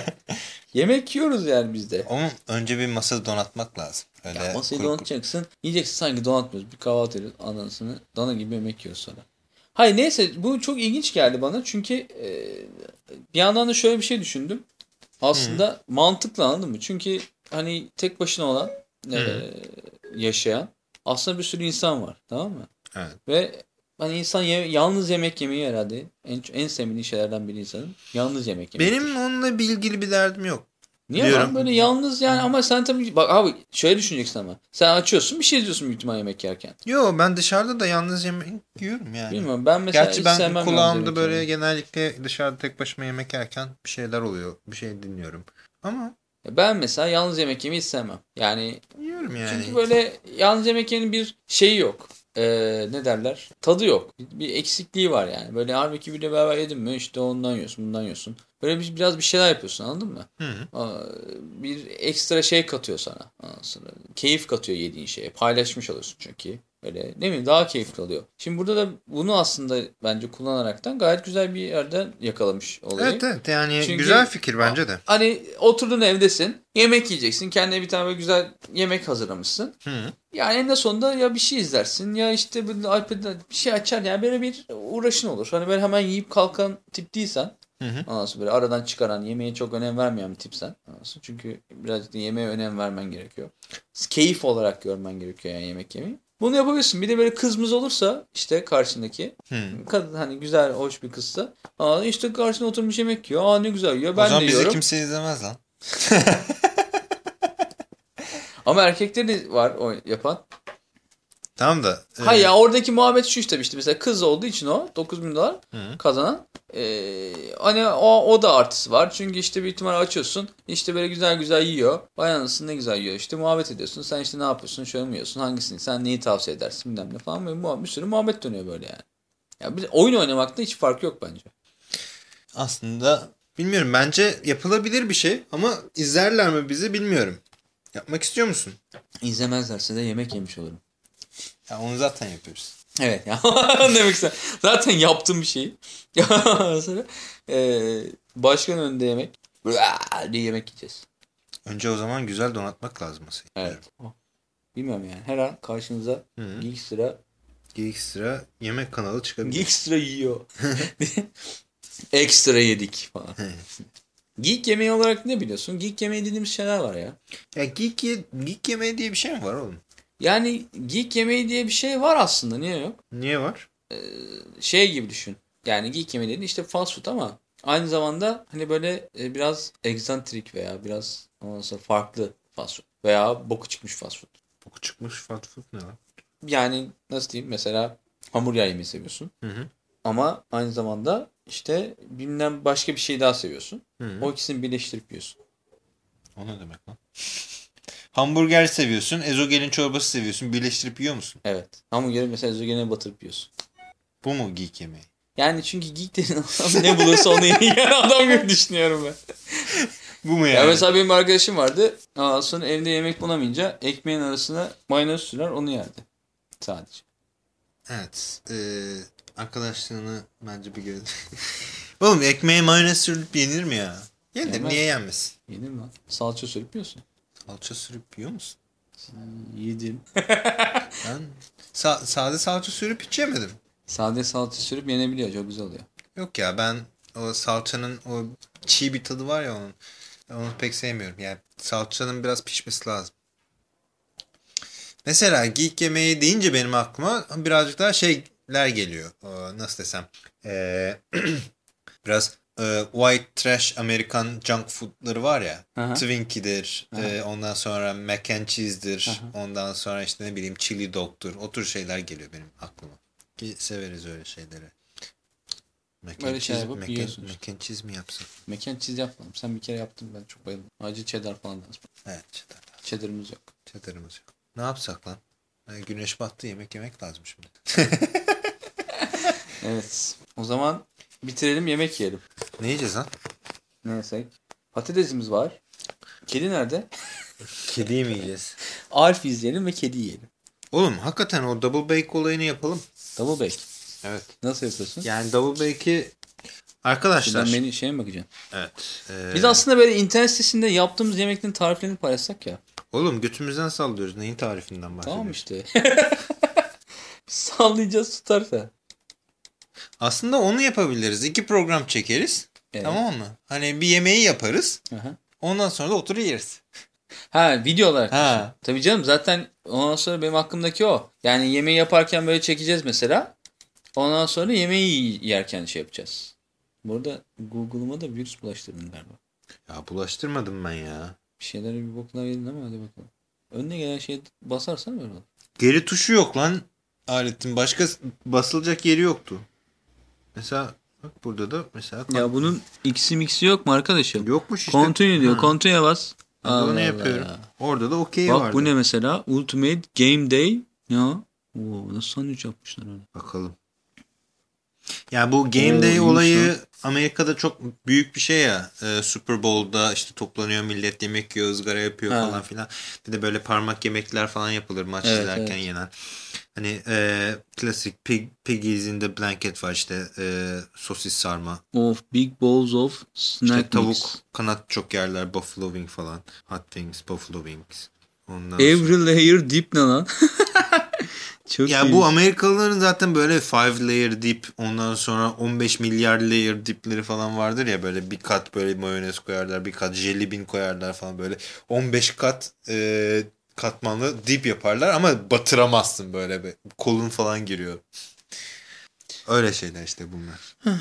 yemek yiyoruz yani biz de. Ama önce bir masa donatmak lazım. Öyle Ya masayı kuru- donatacaksın. Yiyeceksin sanki donatmıyoruz. Bir kahvaltı ediyoruz. Anasını dana gibi yemek yiyoruz sonra. Hayır neyse bu çok ilginç geldi bana. Çünkü e, bir yandan da şöyle bir şey düşündüm. Aslında mantıklı anladın mı? Çünkü hani tek başına olan e, yaşayan aslında bir sürü insan var. Tamam mı? Evet. Ve hani insan ye- yalnız yemek yemeyi herhalde en, en sevmediği şeylerden biri insanın. Yalnız yemek yemek. Benim onunla bir ilgili bir derdim yok. Niye Diyorum. lan böyle yalnız yani ama sen tabii bak abi şöyle düşüneceksin ama. Sen açıyorsun bir şey izliyorsun büyük ihtimal yemek yerken. Yo ben dışarıda da yalnız yemek yiyorum yani. Bilmiyorum ben mesela Gerçi ben kulağımda böyle yemeyi. genellikle dışarıda tek başıma yemek yerken bir şeyler oluyor. Bir şey dinliyorum. Ama Ben mesela yalnız yemek yemeyi sevmem. Yani yiyorum yani. çünkü böyle yalnız yemek yemenin bir şeyi yok. Ee, ne derler? Tadı yok. Bir, bir eksikliği var yani. Böyle halbuki biriyle beraber yedin mi işte ondan yiyorsun bundan yiyorsun. Böyle bir, biraz bir şeyler yapıyorsun anladın mı? Hı hı. Aa, Bir ekstra şey katıyor sana. Sonra keyif katıyor yediğin şeye. Paylaşmış oluyorsun çünkü. Böyle ne bileyim daha keyifli oluyor. Şimdi burada da bunu aslında bence kullanaraktan gayet güzel bir yerden yakalamış olayı. Evet evet yani Çünkü- güzel fikir bence de. Hani oturdun evdesin. Yemek yiyeceksin. Kendine bir tane böyle güzel yemek hazırlamışsın. Hı. Yani en sonunda ya bir şey izlersin ya işte böyle iPad'de bir şey açar. Yani böyle bir uğraşın olur. Hani böyle hemen yiyip kalkan tip değilsen. Hı hı. Sonra böyle aradan çıkaran, yemeğe çok önem vermeyen bir tipsen. Sonra Çünkü birazcık da yemeğe önem vermen gerekiyor. Keyif olarak görmen gerekiyor yani yemek yemeyi. Bunu yapabilirsin. Bir de böyle kızımız olursa işte karşındaki Hı. kadın hani güzel, hoş bir kızsa. Aa işte karşına oturmuş yemek yiyor. Aa ne güzel yiyor. o Ben zaman de bizi kimse izlemez lan. Ama erkekler de var o yapan. Tamam da. e, Hayır ya oradaki muhabbet şu işte işte mesela kız olduğu için o 9 bin dolar Hı. kazanan. Ee, hani o, o da artısı var. Çünkü işte bir ihtimal açıyorsun. işte böyle güzel güzel yiyor. Vay anasını ne güzel yiyor. işte muhabbet ediyorsun. Sen işte ne yapıyorsun? Şöyle mi yiyorsun? Hangisini? Sen neyi tavsiye edersin? Bilmem ne falan. Böyle bir sürü muhabbet dönüyor böyle yani. Ya bir de oyun oynamakta hiç fark yok bence. Aslında bilmiyorum bence yapılabilir bir şey ama izlerler mi bizi bilmiyorum. Yapmak istiyor musun? İzlemezlerse de yemek yemiş olurum. Ya onu zaten yapıyoruz. Evet ya. Demek istedim. Zaten yaptığım bir şey. Sonra eee başkan önünde yemek. Diye yemek yiyeceğiz. Önce o zaman güzel donatmak lazım masayı. Evet. Bilmiyorum yani. Her an karşınıza. Geek sıra Geek sıra yemek kanalı çıkabilir. Geek sıra yiyor. Ekstra yedik falan. Geek yemeği olarak ne biliyorsun? Geek yemeği dediğimiz şeyler var ya. Ya geek, ye- geek yemeği diye bir şey mi var oğlum? Yani geek yemeği diye bir şey var aslında. Niye yok? Niye var? Şey gibi düşün. Yani geek yemeği dediğin işte fast food ama aynı zamanda hani böyle e, biraz egzantrik veya biraz ondan farklı fast food. Veya boku çıkmış fast food. Boku çıkmış fast food ne lan? Yani nasıl diyeyim mesela hamburger yemeyi seviyorsun. Hı hı. Ama aynı zamanda işte bilmem başka bir şey daha seviyorsun. Hı hı. O ikisini birleştirip yiyorsun. O ne demek lan? Hamburger seviyorsun, ezogelin çorbası seviyorsun. Birleştirip yiyor musun? Evet. Hamburgeri mesela ezogene batırıp yiyorsun. Bu mu geek yemeği? Yani çünkü geek dediğin adam ne bulursa onu yiyen adam gibi düşünüyorum ben. Bu mu Ya yani? mesela benim arkadaşım vardı. Ondan sonra evde yemek bulamayınca ekmeğin arasına mayonez sürer onu yerdi. Sadece. Evet. Ee, arkadaşlığını bence bir görelim. oğlum ekmeğe mayonez sürüp yenir mi ya? Yenir. Yemez. Niye yenmesin? Yedin mi? Salça sürüp yiyorsun. Salça sürüp yiyor musun? Yedim. Ben sa- sade salça sürüp hiç yemedim. Sade salça sürüp yenebiliyor. Çok güzel oluyor. Yok ya ben o salçanın o çiğ bir tadı var ya onun. Onu pek sevmiyorum. Yani salçanın biraz pişmesi lazım. Mesela geek yemeği deyince benim aklıma birazcık daha şeyler geliyor. Nasıl desem. Ee, biraz e, white trash Amerikan junk foodları var ya. Aha. Twinkie'dir. e, ondan sonra mac and cheese'dir. Ondan sonra işte ne bileyim chili dog'tur. O tür şeyler geliyor benim aklıma. Ki severiz öyle şeyleri. Mac Böyle and şey cheese- yapıp mac and- yiyorsun Mac and cheese mi yapsın? Mekan çiz yapmadım. Sen bir kere yaptın ben çok bayıldım. Acı cheddar falan lazım. Evet cheddar. Cheddar'ımız yok. Cheddar'ımız yok. Ne yapsak lan? E, Güneş battı yemek yemek lazım şimdi. Evet. O zaman bitirelim yemek yiyelim. Ne yiyeceğiz lan? Ne yesek? Patatesimiz var. Kedi nerede? Kediyi mi yiyeceğiz? Alf izleyelim ve kedi yiyelim. Oğlum hakikaten o double bake olayını yapalım. Double bake. Evet. Nasıl yapıyorsun? Yani double bake'i arkadaşlar. Şuradan beni şeye mi bakacaksın? Evet. e, Biz aslında böyle internet sitesinde yaptığımız yemeklerin tariflerini paylaşsak ya. Oğlum götümüzden sallıyoruz. Neyin tarifinden bahsediyoruz? Tamam işte. Sallayacağız tutarsa. Aslında onu yapabiliriz. İki program çekeriz. Evet. Tamam mı? Hani bir yemeği yaparız. Aha. Ondan sonra da oturur yeriz. Ha video olarak. Ha. Tabii canım zaten ondan sonra benim aklımdaki o. Yani yemeği yaparken böyle çekeceğiz mesela. Ondan sonra yemeği yerken şey yapacağız. Burada Google'ıma da virüs bulaştırdın galiba. Ya bulaştırmadım ben ya. Bir şeylere bir bokuna yedin ama hadi bakalım. Önüne gelen şeye basarsan böyle olur. Geri tuşu yok lan aletin. Başka basılacak yeri yoktu. Mesela bak burada da mesela Ya bunun x'i mix'i yok mu arkadaşım? yokmuş işte. Continue diyor. Continue'ya bas. Allah onu yapıyorum. Allah. Orada da okey Bak vardı. bu ne mesela? Ultimate Game Day. Ne o? Oo, nasıl sandviç yapmışlar öyle. Bakalım. Ya bu Game Oo, Day olayı. Amerika'da çok büyük bir şey ya. Ee, Super Bowl'da işte toplanıyor millet yemek yiyor, ızgara yapıyor Ha. falan filan. Bir de böyle parmak yemekler falan yapılır maç Evet, izlerken evet. yenen. Hani e, klasik pig, Piggies in the Blanket var işte e, sosis sarma. Of Big Bowls of Snack İşte tavuk Mix. kanat çok yerler buffalo wing falan. Hot wings, buffalo wings. Ondan Every layer dip ne lan? Çok Ya iyi. bu Amerikalıların zaten böyle 5 layer dip ondan sonra 15 milyar layer dipleri falan vardır ya böyle bir kat böyle mayonez koyarlar bir kat jelly bean koyarlar falan böyle 15 kat e, katmanlı dip yaparlar ama batıramazsın böyle bir kolun falan giriyor. Öyle şeyler işte bunlar.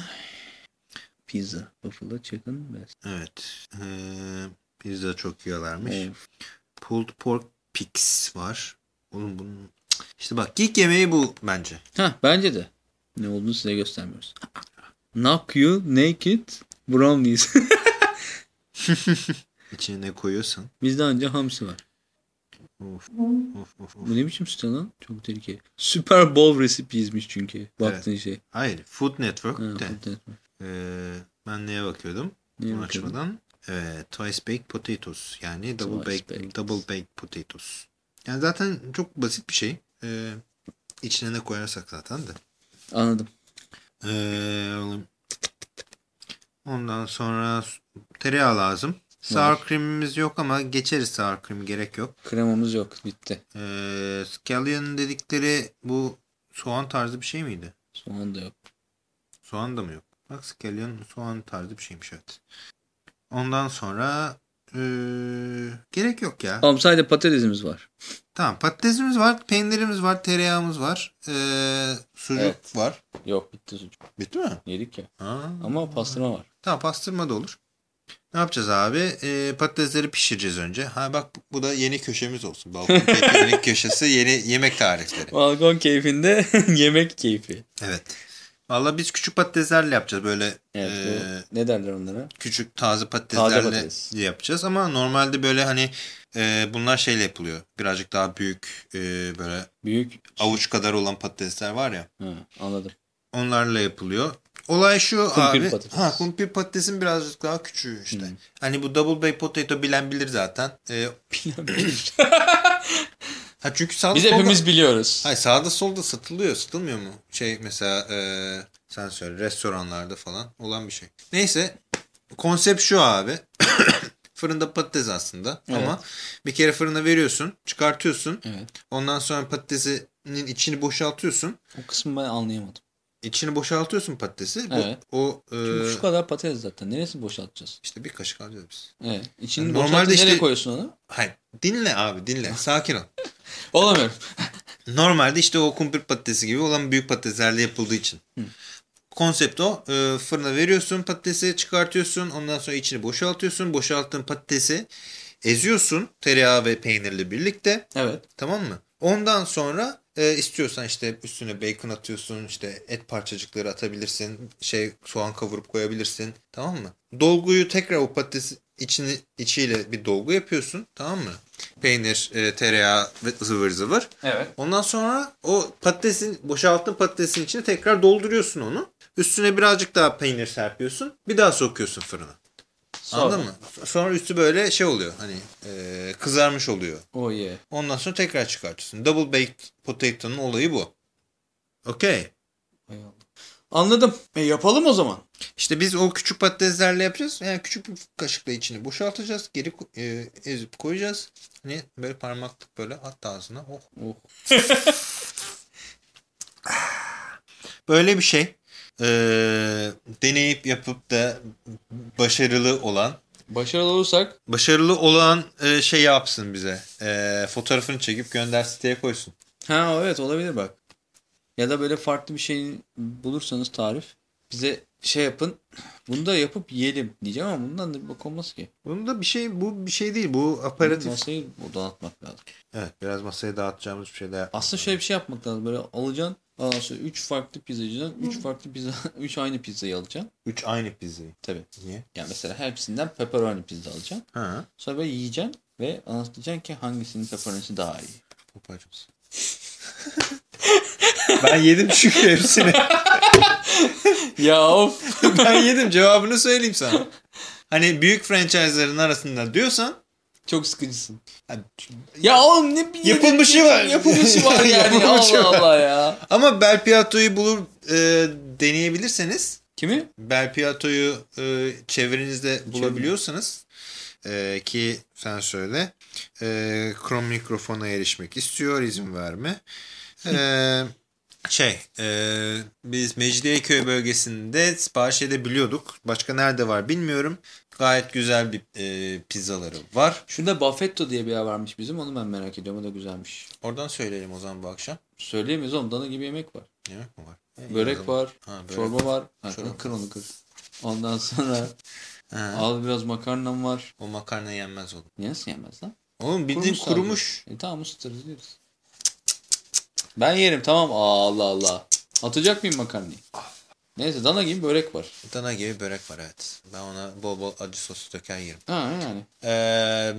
Pizza. Buffalo chicken best. Evet. Ee, pizza çok yiyorlarmış. Of. Pulled pork pigs var. Oğlum bunun işte bak geek yemeği bu bence. Heh, bence de. Ne olduğunu size göstermiyoruz. Knock you naked brownies. İçine ne koyuyorsan. Bizde anca hamsi var. Of of of. of. Bu ne biçim site lan? Çok tehlikeli. Super Bowl recipes'miş çünkü. Baktığın şey. Hayır. Food Network Ha, de. food network. Ee, ben neye bakıyordum? Neye Bunu bakıyordun? açmadan. Evet. Twice baked potatoes. Yani double baked, baked. double baked potatoes. Yani zaten çok basit bir şey. Ee, içine ne koyarsak zaten de. Anladım. Ee, oğlum. ondan sonra tereyağı lazım. Sour Var. cream'imiz yok ama geçeriz sour cream gerek yok. Kremamız yok. Bitti. Ee, scallion dedikleri bu soğan tarzı bir şey miydi? Soğan da yok. Soğan da mı yok? Bak scallion soğan tarzı bir şeymiş evet. Ondan sonra ee, gerek yok ya. Tamam sadece patatesimiz var. Tamam patatesimiz var, peynirimiz var, tereyağımız var, ee, sucuk Evet. var. Yok bitti sucuk. Bitti mi? Yedik ya. Ha. Ama pastırma var. Tamam pastırma da olur. Ne yapacağız abi? Ee, patatesleri pişireceğiz önce. Ha bak bu da yeni köşemiz olsun. Balkon köşesi yeni yemek tarifleri. Balkon keyfinde yemek keyfi. Evet. Valla biz küçük patateslerle yapacağız böyle Evet. bu- ne derler onlara? küçük taze patateslerle patates. yapacağız ama normalde böyle hani e, bunlar şeyle yapılıyor. Birazcık daha büyük e, böyle Büyük. avuç kadar olan patatesler var ya. Ha, anladım. Onlarla yapılıyor. Olay şu Kumpir abi. patates. Ha kumpir patatesin birazcık daha küçüğü işte. Hani bu double baked potato bilen bilir zaten. Ee, ha çünkü sağda Biz solda, hepimiz biliyoruz. Hayır sağda solda satılıyor. Satılmıyor mu? Şey mesela e, sen söyle restoranlarda falan olan bir şey. Neyse konsept şu abi. Fırında patates aslında Evet. ama bir kere fırına veriyorsun, çıkartıyorsun. Evet. Ondan sonra patatesinin içini boşaltıyorsun. O kısmı ben anlayamadım. İçini boşaltıyorsun patatesi. Bu- Evet. O e, Çünkü şu kadar patates zaten. Neresini boşaltacağız? işte bir kaşık alacağız biz. Evet. İçini Normalde boşaltıp işte- nereye koyuyorsun onu? Hayır dinle abi dinle sakin ol. Olamıyorum. Normalde işte o kumpir patatesi gibi olan büyük patateslerle yapıldığı için. Konsept o. Ee, fırına veriyorsun patatesi çıkartıyorsun. Ondan sonra içini boşaltıyorsun. Boşalttığın patatesi eziyorsun. Tereyağı ve peynirle birlikte. Evet. Tamam mı? Ondan sonra e, istiyorsan işte üstüne bacon atıyorsun. işte et parçacıkları atabilirsin. Şey soğan kavurup koyabilirsin. Tamam mı? Dolguyu tekrar o patates içini içiyle bir dolgu yapıyorsun. Tamam mı? Peynir, e, tereyağı ve zıvır zıvır. Evet. Ondan sonra o patatesin boşalttığın patatesin içine tekrar dolduruyorsun onu. Üstüne birazcık daha peynir serpiyorsun. Bir daha sokuyorsun fırına. Sonra. Anladın mı? Sonra üstü böyle şey oluyor. Hani e, kızarmış oluyor. Oh yeah. Ondan sonra tekrar çıkartıyorsun. Double baked potato'nun olayı bu. Okey. Anladım. E yapalım o zaman. İşte biz o küçük patateslerle yapacağız. Yani küçük bir kaşıkla içini boşaltacağız. Geri e, ezip koyacağız. Hani böyle parmaklık böyle at ağzına. Oh. Oh. Böyle bir şey. Ee, deneyip yapıp da başarılı olan Başarılı olursak başarılı olan e, şey yapsın bize. E, fotoğrafını çekip gönder siteye koysun. ha evet olabilir bak. Ya da böyle farklı bir şey bulursanız tarif bize şey yapın. Bunu da yapıp yiyelim diyeceğim ama bundan da bir bak olmaz ki. Bunda bir şey bu bir şey değil. Bu aparatif. Masayı dağıtmak lazım. Evet biraz masaya dağıtacağımız bir şey daha. Aslında şöyle bir şey yapmak lazım. Böyle alacaksın. Ondan sonra 3 farklı pizzacıdan 3 farklı pizza 3 aynı pizzayı alacaksın. Üç aynı pizzayı. Tabii. Niye? Yani mesela hepsinden pepperoni pizza alacaksın. Ha. Sonra böyle yiyeceksin ve anlatacaksın ki hangisinin pepperonisi daha iyi. Papacımız. Ben yedim çünkü hepsini. ya of. ben yedim cevabını söyleyeyim sana. Hani büyük franchise'ların arasında diyorsan Çok sıkıcısın. Ya oğlum ne bir Yapılmışı var. Yapılmışı var yani. Yapılmışı Allah var. Allah ya. ama Bel Piato'yu bulur e, deneyebilirseniz Kimi? Bel Piato'yu e, çevrenizde bulabiliyorsanız e, ki sen söyle e, Chrome mikrofona erişmek istiyor izin verme. E, şey e, biz Mecidiyeköy bölgesinde sipariş edebiliyorduk. Başka nerede var bilmiyorum. Gayet güzel bir e, pizzaları var. Şurada Buffetto diye bir yer varmış bizim. Onu ben merak ediyorum. O da güzelmiş. Oradan söyleyelim o zaman bu akşam. Söyleyemeyiz oğlum. Dana gibi yemek var. Yemek mi var? E, Börek var. Ha, börek. Çorba var. Ha, Çorba. Kır onu kır. Ondan sonra Ha, al biraz makarnam var. o makarna yenmez oğlum. Niye yemez lan? Oğlum bildiğin Kurumuş kurumuş. E tamam ısıtırız yeriz. Ben yerim tamam. Aa, Allah Allah. Atacak mıyım makarnayı? Neyse dana gibi börek var. Dana gibi börek var evet. Ben ona bol bol acı sosu döker yerim. Ha yani. Ee,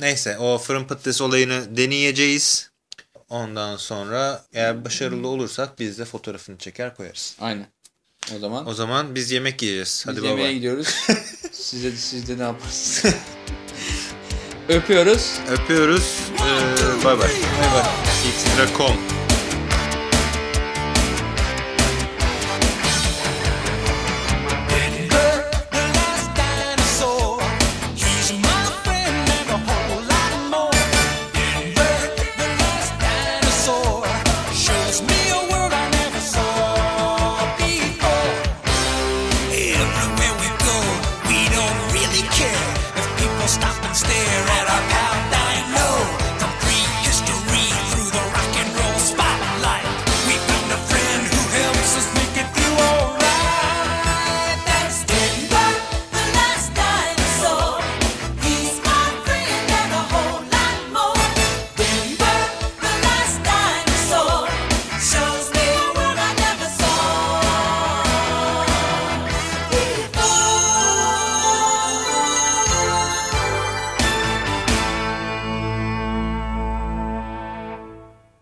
neyse o fırın patates olayını deneyeceğiz. Ondan sonra eğer başarılı olursak biz de fotoğrafını çeker koyarız. Aynen. O zaman O zaman biz yemek yiyeceğiz. biz Hadi yemeğe baba. gidiyoruz. siz de, siz de ne yaparsınız? Öpüyoruz. Öpüyoruz. Ee, bay bay. Bay bay. Xtra.com